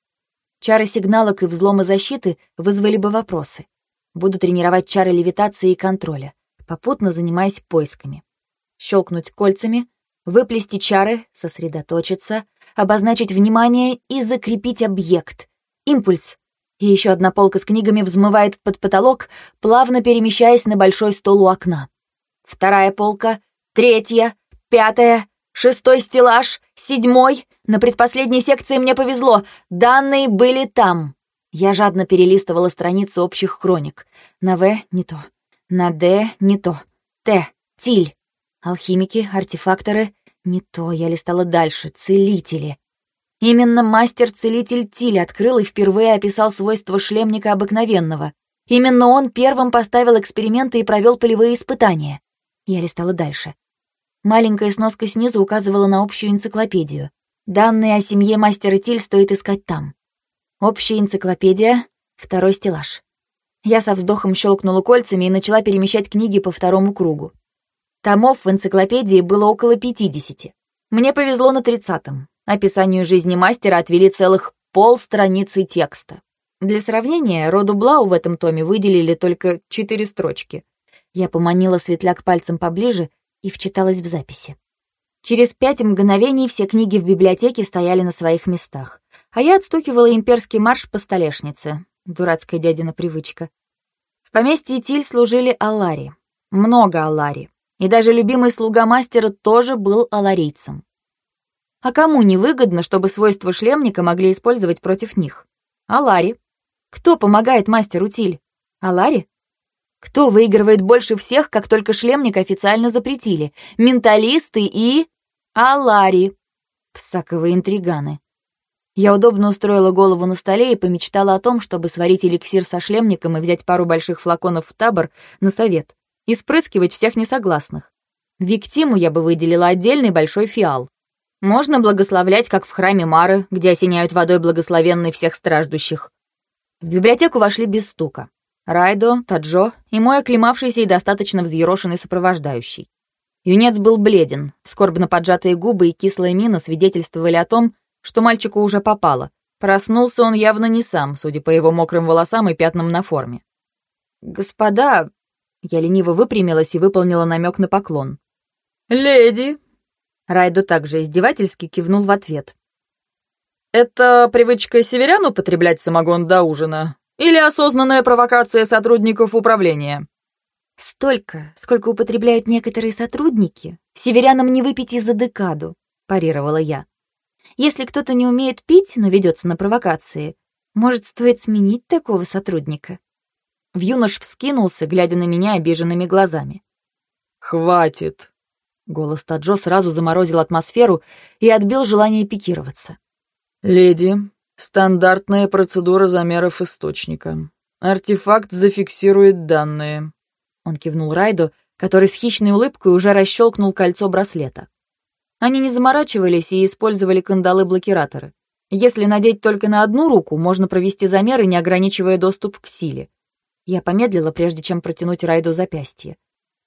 Чары сигналок и взломы защиты вызвали бы вопросы. Буду тренировать чары левитации и контроля, попутно занимаясь поисками. Щелкнуть кольцами, выплести чары, сосредоточиться, обозначить внимание и закрепить объект. Импульс. И еще одна полка с книгами взмывает под потолок, плавно перемещаясь на большой стол у окна. Вторая полка, третья, пятая, Шестой стеллаж, седьмой. На предпоследней секции мне повезло. Данные были там. Я жадно перелистывала страницы общих хроник. На В не то. На Д не то. Т. Тиль. Алхимики, артефакторы. Не то. Я листала дальше. Целители. Именно мастер-целитель Тиль открыл и впервые описал свойства шлемника обыкновенного. Именно он первым поставил эксперименты и провел полевые испытания. Я листала дальше. Маленькая сноска снизу указывала на общую энциклопедию. Данные о семье мастера Тиль стоит искать там. Общая энциклопедия, второй стеллаж. Я со вздохом щелкнула кольцами и начала перемещать книги по второму кругу. Томов в энциклопедии было около 50. Мне повезло на тридцатом. Описанию жизни мастера отвели целых полстраницы текста. Для сравнения, роду Блау в этом томе выделили только четыре строчки. Я поманила светляк пальцем поближе и вчиталась в записи. Через пять мгновений все книги в библиотеке стояли на своих местах, а я отстукивала имперский марш по столешнице. Дурацкая дядина привычка. В поместье Тиль служили Аллари. Много Аллари. И даже любимый слуга мастера тоже был аларийцем. А кому невыгодно, чтобы свойства шлемника могли использовать против них? Алари. Кто помогает мастеру Тиль? Алари? Кто выигрывает больше всех, как только шлемник официально запретили? Менталисты и... Алари. Псаковые интриганы. Я удобно устроила голову на столе и помечтала о том, чтобы сварить эликсир со шлемником и взять пару больших флаконов в табор на совет и спрыскивать всех несогласных. Виктиму я бы выделила отдельный большой фиал. Можно благословлять, как в храме Мары, где осеняют водой благословенной всех страждущих. В библиотеку вошли без стука. Райдо, Таджо и мой оклемавшийся и достаточно взъерошенный сопровождающий. Юнец был бледен, скорбно поджатые губы и кислая мина свидетельствовали о том, что мальчику уже попало. Проснулся он явно не сам, судя по его мокрым волосам и пятнам на форме. «Господа...» Я лениво выпрямилась и выполнила намек на поклон. «Леди!» Райдо также издевательски кивнул в ответ. «Это привычка северян употреблять самогон до ужина? Или осознанная провокация сотрудников управления? Столько, сколько употребляют некоторые сотрудники, северянам не выпить и за декаду, парировала я. Если кто-то не умеет пить, но ведется на провокации, может, стоит сменить такого сотрудника? Вьюнош вскинулся, глядя на меня обиженными глазами. «Хватит!» Голос Таджо сразу заморозил атмосферу и отбил желание пикироваться. «Леди, Стандартная процедура замеров источника. Артефакт зафиксирует данные. Он кивнул Райду, который с хищной улыбкой уже расщелкнул кольцо браслета. Они не заморачивались и использовали кандалы-блокираторы. Если надеть только на одну руку, можно провести замеры, не ограничивая доступ к силе. Я помедлила, прежде чем протянуть Райду запястье.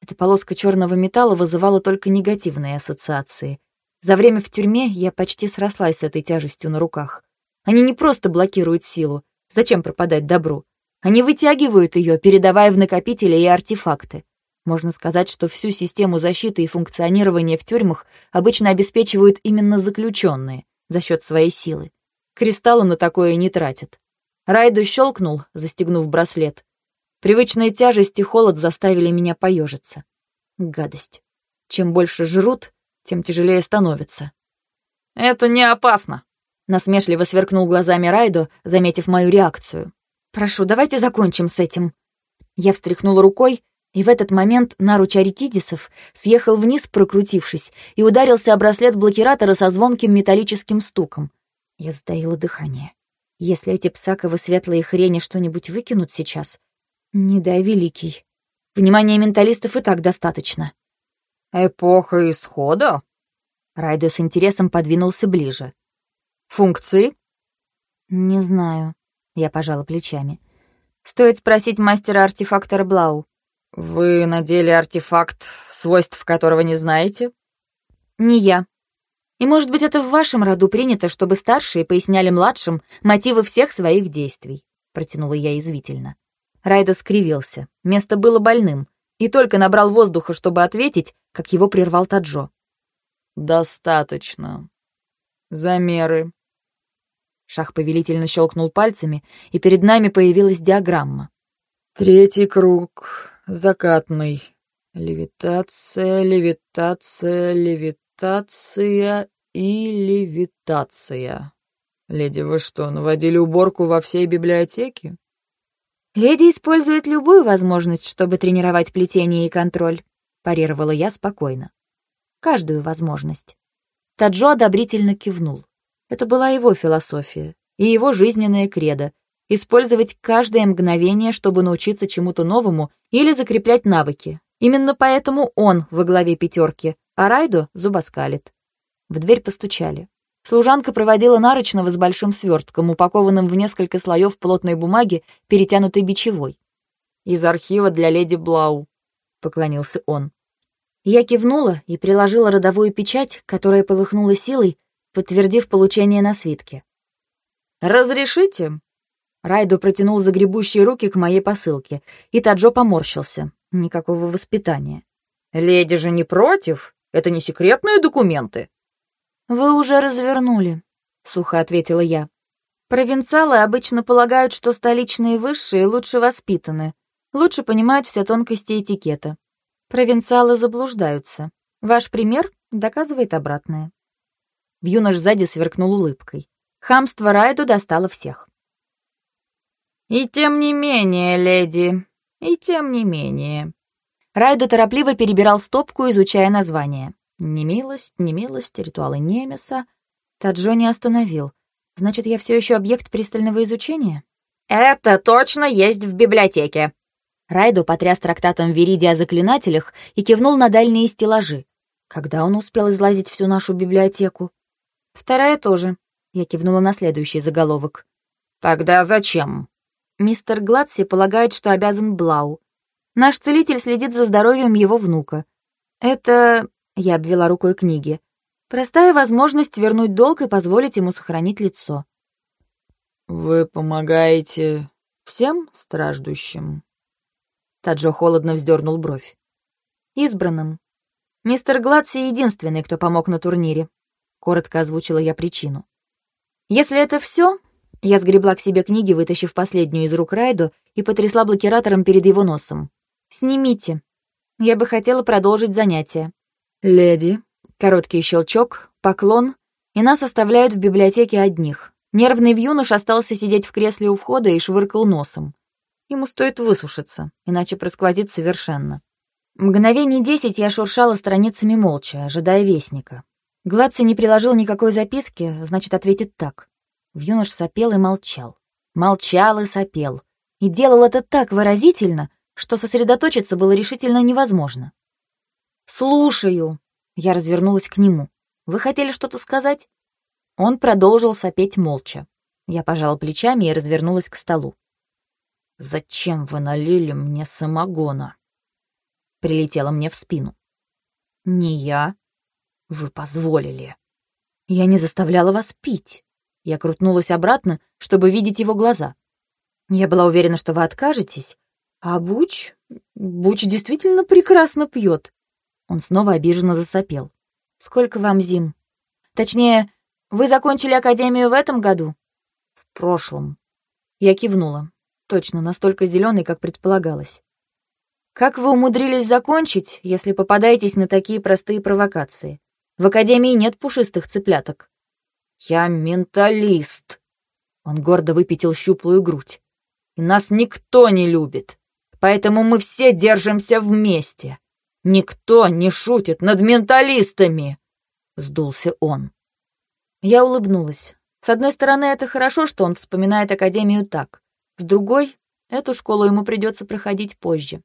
Эта полоска черного металла вызывала только негативные ассоциации. За время в тюрьме я почти срослась с этой тяжестью на руках. Они не просто блокируют силу. Зачем пропадать добру? Они вытягивают ее, передавая в накопители и артефакты. Можно сказать, что всю систему защиты и функционирования в тюрьмах обычно обеспечивают именно заключенные за счет своей силы. Кристаллы на такое не тратят. Райду щелкнул, застегнув браслет. Привычная тяжесть и холод заставили меня поежиться. Гадость. Чем больше жрут, тем тяжелее становится. «Это не опасно», — насмешливо сверкнул глазами Райду, заметив мою реакцию. «Прошу, давайте закончим с этим». Я встряхнула рукой, и в этот момент наруч Аритидисов съехал вниз, прокрутившись, и ударился о браслет блокиратора со звонким металлическим стуком. Я затаила дыхание. Если эти псаковы светлые хрени что-нибудь выкинут сейчас, не дай великий. Внимания менталистов и так достаточно. «Эпоха исхода?» Райдо с интересом подвинулся ближе. «Функции?» «Не знаю», — я пожала плечами. «Стоит спросить мастера-артефактора Блау». «Вы надели артефакт, свойств которого не знаете?» «Не я. И, может быть, это в вашем роду принято, чтобы старшие поясняли младшим мотивы всех своих действий», — протянула я извительно. Райдо скривился. Место было больным. И только набрал воздуха, чтобы ответить, как его прервал Таджо. «Достаточно. Замеры». Шах повелительно щелкнул пальцами, и перед нами появилась диаграмма. «Третий круг. Закатный. Левитация, левитация, левитация и левитация. Леди, вы что, наводили уборку во всей библиотеке?» «Леди использует любую возможность, чтобы тренировать плетение и контроль», — парировала я спокойно. «Каждую возможность». Таджо одобрительно кивнул. Это была его философия и его жизненное кредо — использовать каждое мгновение, чтобы научиться чему-то новому или закреплять навыки. Именно поэтому он во главе пятерки, а Райдо зубоскалит. В дверь постучали. Служанка проводила нарочного с большим свертком, упакованным в несколько слоев плотной бумаги, перетянутой бичевой. «Из архива для леди Блау», — поклонился он. Я кивнула и приложила родовую печать, которая полыхнула силой, подтвердив получение на свитке. «Разрешите?» Райдо протянул загребущие руки к моей посылке, и Таджо поморщился. Никакого воспитания. «Леди же не против? Это не секретные документы?» «Вы уже развернули», — сухо ответила я. «Провинциалы обычно полагают, что столичные высшие лучше воспитаны, лучше понимают все тонкости этикета. Провинциалы заблуждаются. Ваш пример доказывает обратное». Вьюнош сзади сверкнул улыбкой. Хамство Райду достало всех. «И тем не менее, леди, и тем не менее». Райду торопливо перебирал стопку, изучая название. Немилость, немилость, ритуалы Немеса. Таджо не остановил. Значит, я все еще объект пристального изучения? Это точно есть в библиотеке. Райдо потряс трактатом Вериди о заклинателях и кивнул на дальние стеллажи. Когда он успел излазить всю нашу библиотеку? Вторая тоже. Я кивнула на следующий заголовок. Тогда зачем? Мистер Гладси полагает, что обязан Блау. Наш целитель следит за здоровьем его внука. Это я обвела рукой книги. Простая возможность вернуть долг и позволить ему сохранить лицо. «Вы помогаете всем страждущим?» Таджо холодно вздернул бровь. «Избранным. Мистер Гладси единственный, кто помог на турнире», — коротко озвучила я причину. «Если это все, я сгребла к себе книги, вытащив последнюю из рук Райду и потрясла блокиратором перед его носом. «Снимите. Я бы хотела продолжить занятие». «Леди». Короткий щелчок, поклон, и нас оставляют в библиотеке одних. Нервный вьюнош остался сидеть в кресле у входа и швыркал носом. Ему стоит высушиться, иначе просквозит совершенно. Мгновений десять я шуршала страницами молча, ожидая вестника. Гладцы не приложил никакой записки, значит, ответит так. Вьюнош сопел и молчал. Молчал и сопел. И делал это так выразительно, что сосредоточиться было решительно невозможно. «Слушаю!» Я развернулась к нему. «Вы хотели что-то сказать?» Он продолжил сопеть молча. Я пожала плечами и развернулась к столу. «Зачем вы налили мне самогона?» Прилетело мне в спину. «Не я. Вы позволили. Я не заставляла вас пить. Я крутнулась обратно, чтобы видеть его глаза. Я была уверена, что вы откажетесь. А Буч... Буч действительно прекрасно пьет. Он снова обиженно засопел. Сколько вам зим? Точнее, вы закончили академию в этом году? В прошлом. Я кивнула. Точно, настолько зеленый, как предполагалось. Как вы умудрились закончить, если попадаетесь на такие простые провокации? В академии нет пушистых цыпляток. Я менталист. Он гордо выпятил щуплую грудь. И нас никто не любит. Поэтому мы все держимся вместе. Никто не шутит над менталистами, сдулся он. Я улыбнулась. С одной стороны, это хорошо, что он вспоминает академию так. С другой, эту школу ему придется проходить позже.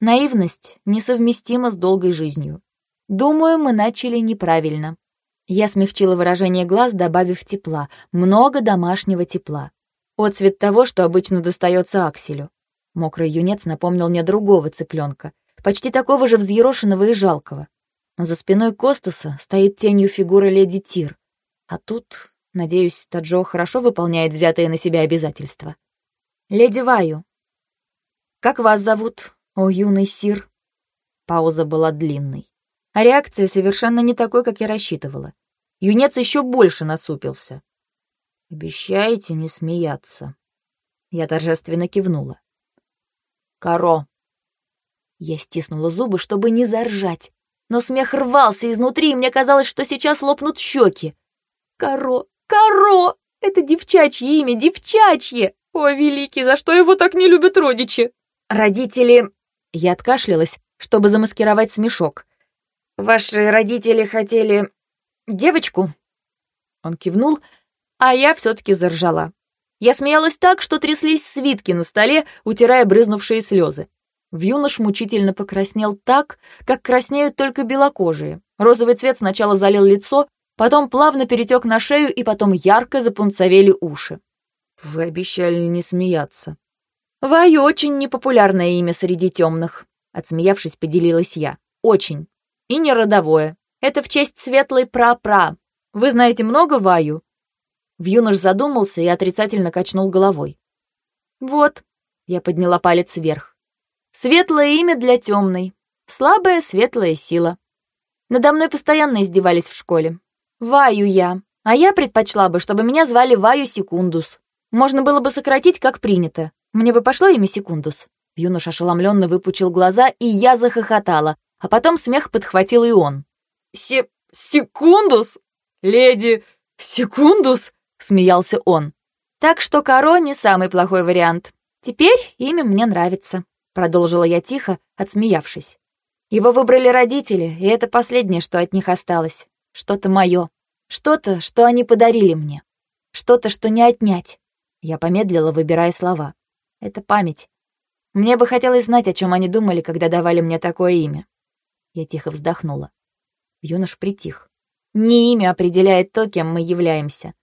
Наивность несовместима с долгой жизнью. Думаю, мы начали неправильно. Я смягчила выражение глаз, добавив тепла. Много домашнего тепла. Отцвет того, что обычно достается Акселю. Мокрый юнец напомнил мне другого цыпленка, почти такого же взъерошенного и жалкого. Но за спиной Костаса стоит тенью фигура леди Тир. А тут, надеюсь, Таджо хорошо выполняет взятые на себя обязательства. «Леди Ваю, как вас зовут?» «О, юный сир!» Пауза была длинной. А реакция совершенно не такой, как я рассчитывала. Юнец еще больше насупился. «Обещаете не смеяться?» Я торжественно кивнула. «Каро!» Я стиснула зубы, чтобы не заржать, но смех рвался изнутри, и мне казалось, что сейчас лопнут щеки. «Каро! Каро! Это девчачье имя, девчачье! О, великий, за что его так не любят родичи?» Родители я откашлялась, чтобы замаскировать смешок. «Ваши родители хотели... девочку?» Он кивнул, а я все-таки заржала. Я смеялась так, что тряслись свитки на столе, утирая брызнувшие слезы. В юнош мучительно покраснел так, как краснеют только белокожие. Розовый цвет сначала залил лицо, потом плавно перетек на шею и потом ярко запунцовели уши. «Вы обещали не смеяться», «Ваю очень непопулярное имя среди темных», — отсмеявшись, поделилась я. «Очень. И не родовое. Это в честь светлой пра-пра. Вы знаете много Ваю?» В юнош задумался и отрицательно качнул головой. «Вот», — я подняла палец вверх. «Светлое имя для темной. Слабая светлая сила. Надо мной постоянно издевались в школе. Ваю я, а я предпочла бы, чтобы меня звали Ваю Секундус. Можно было бы сократить, как принято. Мне бы пошло имя Секундус. Юнош ошеломленно выпучил глаза, и я захохотала, а потом смех подхватил и он. «Се... Секундус? Леди... Секундус?» — смеялся он. «Так что Каро не самый плохой вариант. Теперь имя мне нравится», — продолжила я тихо, отсмеявшись. «Его выбрали родители, и это последнее, что от них осталось. Что-то мое. Что-то, что они подарили мне. Что-то, что не отнять». Я помедлила, выбирая слова. Это память. Мне бы хотелось знать, о чем они думали, когда давали мне такое имя. Я тихо вздохнула. Юнош притих. Не имя определяет то, кем мы являемся.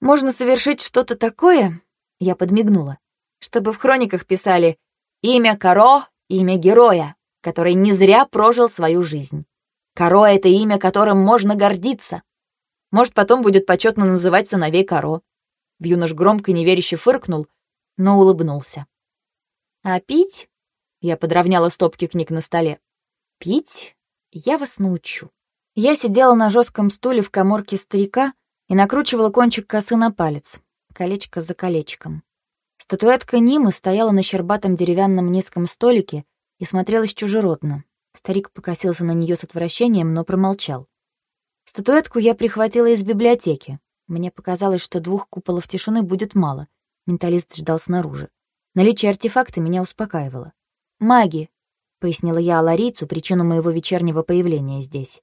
Можно совершить что-то такое, я подмигнула, чтобы в хрониках писали «Имя Каро, имя героя, который не зря прожил свою жизнь». Каро — это имя, которым можно гордиться. Может, потом будет почетно называть сыновей Каро. Юнош громко неверяще фыркнул — но улыбнулся. «А пить?» — я подровняла стопки книг на столе. «Пить? Я вас научу». Я сидела на жестком стуле в коморке старика и накручивала кончик косы на палец, колечко за колечком. Статуэтка Нимы стояла на щербатом деревянном низком столике и смотрелась чужеродно. Старик покосился на нее с отвращением, но промолчал. Статуэтку я прихватила из библиотеки. Мне показалось, что двух куполов тишины будет мало — Менталист ждал снаружи. Наличие артефакта меня успокаивало. «Маги», — пояснила я Аларийцу причину моего вечернего появления здесь.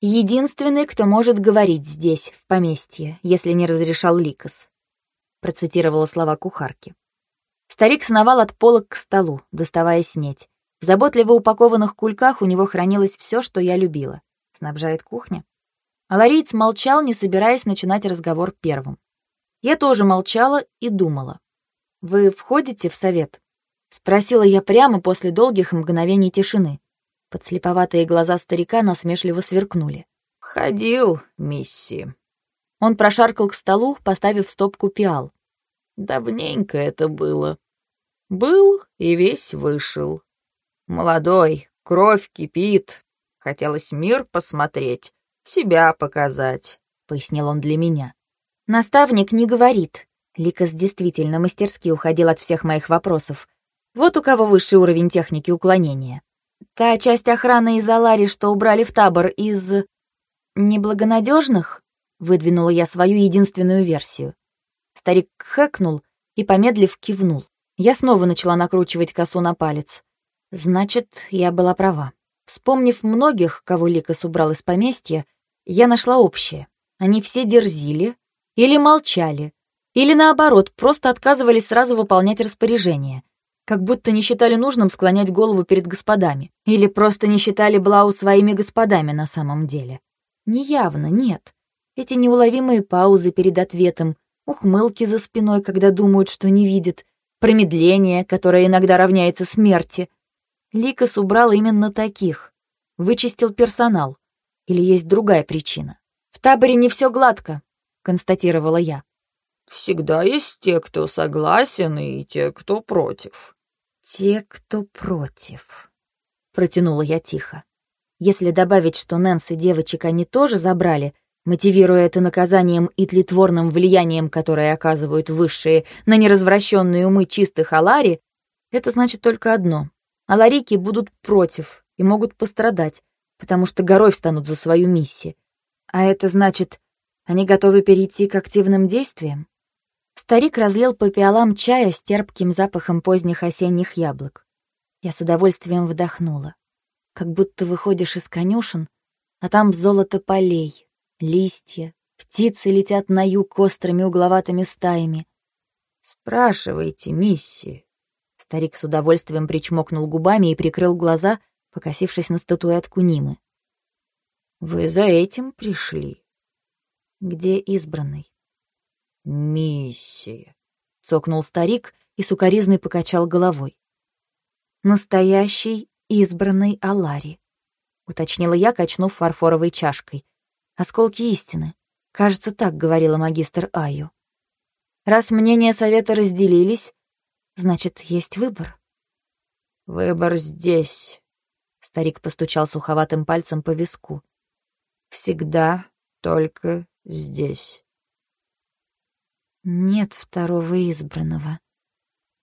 «Единственный, кто может говорить здесь, в поместье, если не разрешал Ликос», — процитировала слова кухарки. Старик сновал от полок к столу, доставая снеть. В заботливо упакованных кульках у него хранилось все, что я любила. Снабжает кухня. Алариец молчал, не собираясь начинать разговор первым. Я тоже молчала и думала. «Вы входите в совет?» — спросила я прямо после долгих мгновений тишины. Подслеповатые глаза старика насмешливо сверкнули. «Ходил, мисси». Он прошаркал к столу, поставив стопку пиал. Давненько это было. Был и весь вышел. Молодой, кровь кипит. Хотелось мир посмотреть, себя показать, — пояснил он для меня. Наставник не говорит. Ликас действительно мастерски уходил от всех моих вопросов. Вот у кого высший уровень техники уклонения. Та часть охраны из Алари, что убрали в табор, из... неблагонадежных? Выдвинула я свою единственную версию. Старик хэкнул и, помедлив, кивнул. Я снова начала накручивать косу на палец. Значит, я была права. Вспомнив многих, кого Ликас убрал из поместья, я нашла общее. Они все дерзили или молчали, или наоборот, просто отказывались сразу выполнять распоряжения, как будто не считали нужным склонять голову перед господами, или просто не считали Блау своими господами на самом деле. Неявно, нет. Эти неуловимые паузы перед ответом, ухмылки за спиной, когда думают, что не видят, промедление, которое иногда равняется смерти. Ликас убрал именно таких. Вычистил персонал. Или есть другая причина? В таборе не все гладко, констатировала я. Всегда есть те, кто согласен, и те, кто против. Те, кто против, протянула я тихо. Если добавить, что Нэнс и девочек они тоже забрали, мотивируя это наказанием и тлетворным влиянием, которое оказывают высшие на неразвращенные умы чистых Алари, это значит только одно. Аларики будут против и могут пострадать, потому что горой встанут за свою миссию. А это значит, они готовы перейти к активным действиям? Старик разлил по пиалам чая с терпким запахом поздних осенних яблок. Я с удовольствием вдохнула. Как будто выходишь из конюшен, а там золото полей, листья, птицы летят на юг острыми угловатыми стаями. «Спрашивайте, мисси». Старик с удовольствием причмокнул губами и прикрыл глаза, покосившись на статуэтку Нимы. «Вы за этим пришли?» «Где избранный?» «Миссия», — цокнул старик и сукоризный покачал головой. «Настоящий избранный Алари», — уточнила я, качнув фарфоровой чашкой. Осколки истины. Кажется, так говорила магистр Аю. Раз мнения совета разделились, значит, есть выбор. Выбор здесь. Старик постучал суховатым пальцем по виску. Всегда только здесь. Нет второго избранного.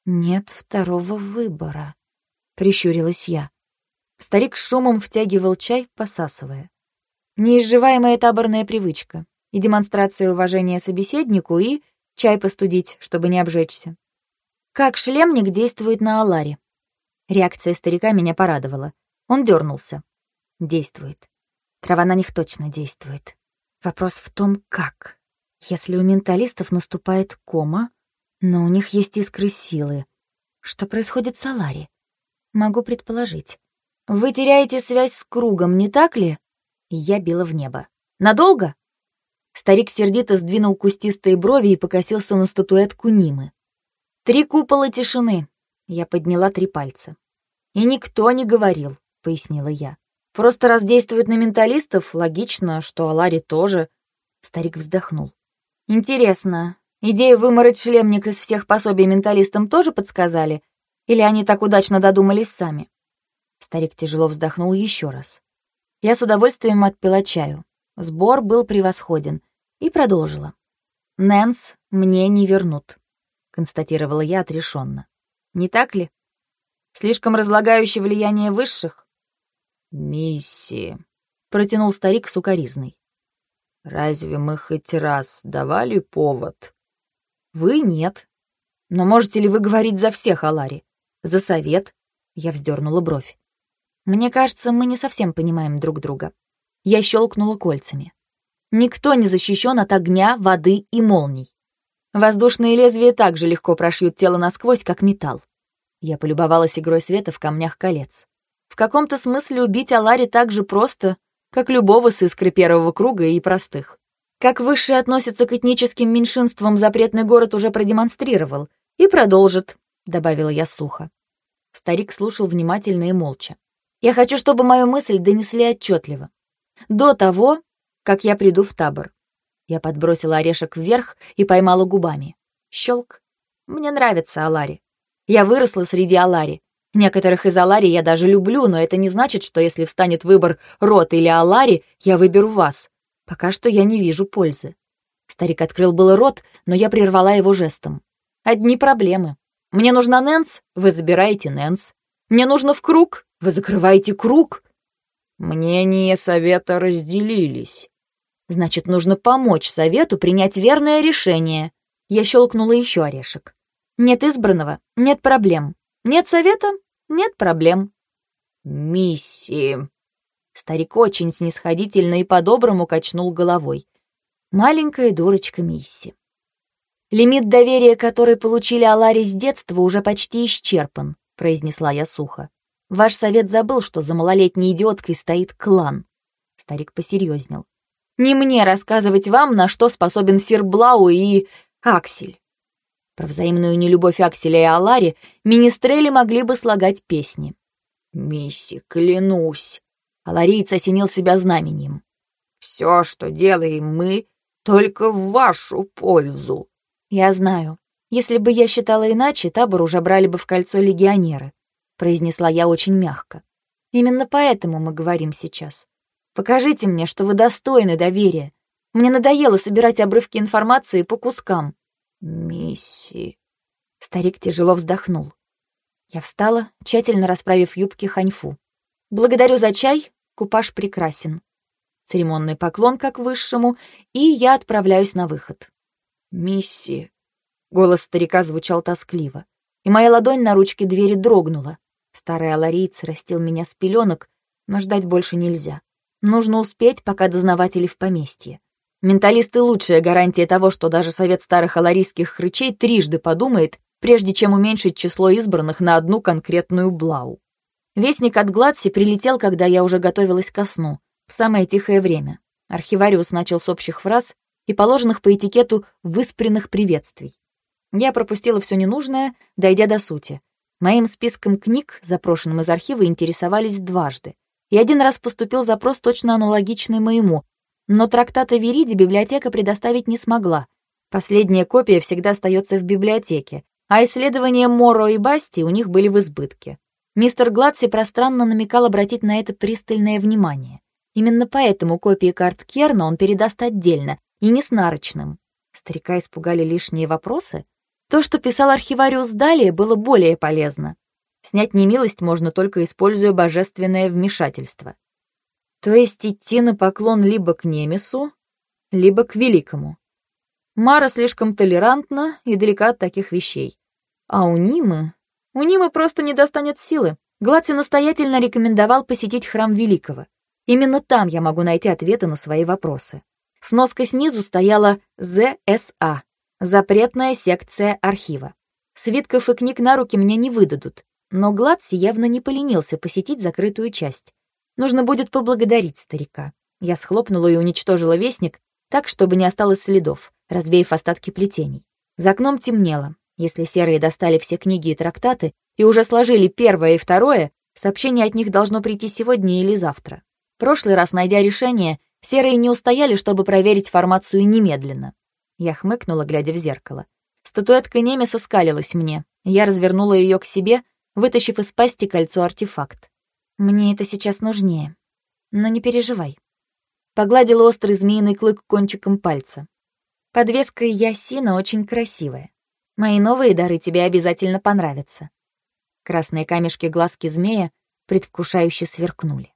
Нет второго выбора, прищурилась я. Старик шумом втягивал чай, посасывая. Неизживаемая таборная привычка и демонстрация уважения собеседнику, и чай постудить, чтобы не обжечься. Как шлемник действует на Аларе? Реакция старика меня порадовала. Он дернулся. Действует. Трава на них точно действует. Вопрос в том, как. Если у менталистов наступает кома, но у них есть искры силы, что происходит с Алари? Могу предположить. Вы теряете связь с кругом, не так ли? Я била в небо. «Надолго?» Старик сердито сдвинул кустистые брови и покосился на статуэтку Нимы. «Три купола тишины». Я подняла три пальца. «И никто не говорил», — пояснила я. «Просто раз действует на менталистов, логично, что Алари тоже». Старик вздохнул. «Интересно, идею вымороть шлемник из всех пособий менталистам тоже подсказали? Или они так удачно додумались сами?» Старик тяжело вздохнул еще раз. Я с удовольствием отпила чаю. Сбор был превосходен. И продолжила. «Нэнс мне не вернут», — констатировала я отрешенно. «Не так ли? Слишком разлагающее влияние высших?» «Миссии», — протянул старик сукоризный. «Разве мы хоть раз давали повод?» «Вы нет. Но можете ли вы говорить за всех, Алари? За совет?» Я вздернула бровь. Мне кажется, мы не совсем понимаем друг друга. Я щелкнула кольцами. Никто не защищен от огня, воды и молний. Воздушные лезвия так же легко прошьют тело насквозь, как металл. Я полюбовалась игрой света в камнях колец. В каком-то смысле убить Алари так же просто, как любого с искры первого круга и простых. Как высшие относятся к этническим меньшинствам, запретный город уже продемонстрировал. И продолжит, — добавила я сухо. Старик слушал внимательно и молча. Я хочу, чтобы мою мысль донесли отчетливо. До того, как я приду в табор. Я подбросила орешек вверх и поймала губами. Щелк. Мне нравится Алари. Я выросла среди Алари. Некоторых из Алари я даже люблю, но это не значит, что если встанет выбор Рот или Алари, я выберу вас. Пока что я не вижу пользы. Старик открыл было рот, но я прервала его жестом. Одни проблемы. Мне нужна Нэнс, вы забираете Нэнс. Мне нужно в круг, вы закрываете круг. Мнения совета разделились. Значит, нужно помочь совету принять верное решение. Я щелкнула еще орешек. Нет избранного, нет проблем. Нет совета, нет проблем. Миссии. Старик очень снисходительно и по-доброму качнул головой. Маленькая дурочка Мисси. Лимит доверия, который получили Алари с детства, уже почти исчерпан, произнесла я сухо. Ваш совет забыл, что за малолетней идиоткой стоит клан. Старик посерьезнел. Не мне рассказывать вам, на что способен Сир Блау и Аксель. Про взаимную нелюбовь Акселя и Алари министрели могли бы слагать песни. «Мисси, клянусь!» Алариец осенил себя знаменем. «Все, что делаем мы, только в вашу пользу». «Я знаю. Если бы я считала иначе, табор уже брали бы в кольцо легионеры», произнесла я очень мягко. «Именно поэтому мы говорим сейчас. Покажите мне, что вы достойны доверия. Мне надоело собирать обрывки информации по кускам». «Мисси...» Старик тяжело вздохнул. Я встала, тщательно расправив юбки ханьфу. «Благодарю за чай, купаж прекрасен». Церемонный поклон как высшему, и я отправляюсь на выход. «Мисси...» Голос старика звучал тоскливо, и моя ладонь на ручке двери дрогнула. Старый алариец растил меня с пеленок, но ждать больше нельзя. Нужно успеть, пока дознаватели в поместье. Менталисты — лучшая гарантия того, что даже совет старых аларийских хрычей трижды подумает, прежде чем уменьшить число избранных на одну конкретную блау. Вестник от Гладси прилетел, когда я уже готовилась ко сну, в самое тихое время. Архивариус начал с общих фраз и положенных по этикету выспренных приветствий. Я пропустила все ненужное, дойдя до сути. Моим списком книг, запрошенным из архива, интересовались дважды и один раз поступил запрос точно аналогичный моему, но трактата Вериди библиотека предоставить не смогла. Последняя копия всегда остается в библиотеке, а исследования Моро и Басти у них были в избытке. Мистер Гладси пространно намекал обратить на это пристальное внимание. Именно поэтому копии карт Керна он передаст отдельно, и не с нарочным. Старика испугали лишние вопросы? То, что писал архивариус далее, было более полезно. Снять немилость можно только используя божественное вмешательство. То есть идти на поклон либо к Немесу, либо к Великому. Мара слишком толерантна и далека от таких вещей. А у Нимы... У Нимы просто не достанет силы. Гладси настоятельно рекомендовал посетить храм Великого. Именно там я могу найти ответы на свои вопросы. Сноска снизу стояла ЗСА — запретная секция архива. Свитков и книг на руки мне не выдадут, но Гладси явно не поленился посетить закрытую часть. Нужно будет поблагодарить старика. Я схлопнула и уничтожила вестник, так, чтобы не осталось следов, развеяв остатки плетений. За окном темнело. Если серые достали все книги и трактаты и уже сложили первое и второе, сообщение от них должно прийти сегодня или завтра. Прошлый раз, найдя решение, серые не устояли, чтобы проверить формацию немедленно. Я хмыкнула, глядя в зеркало. Статуэтка Немеса скалилась мне. Я развернула ее к себе — вытащив из пасти кольцо-артефакт. «Мне это сейчас нужнее. Но не переживай». Погладила острый змеиный клык кончиком пальца. Подвеска Ясина очень красивая. Мои новые дары тебе обязательно понравятся. Красные камешки глазки змея предвкушающе сверкнули.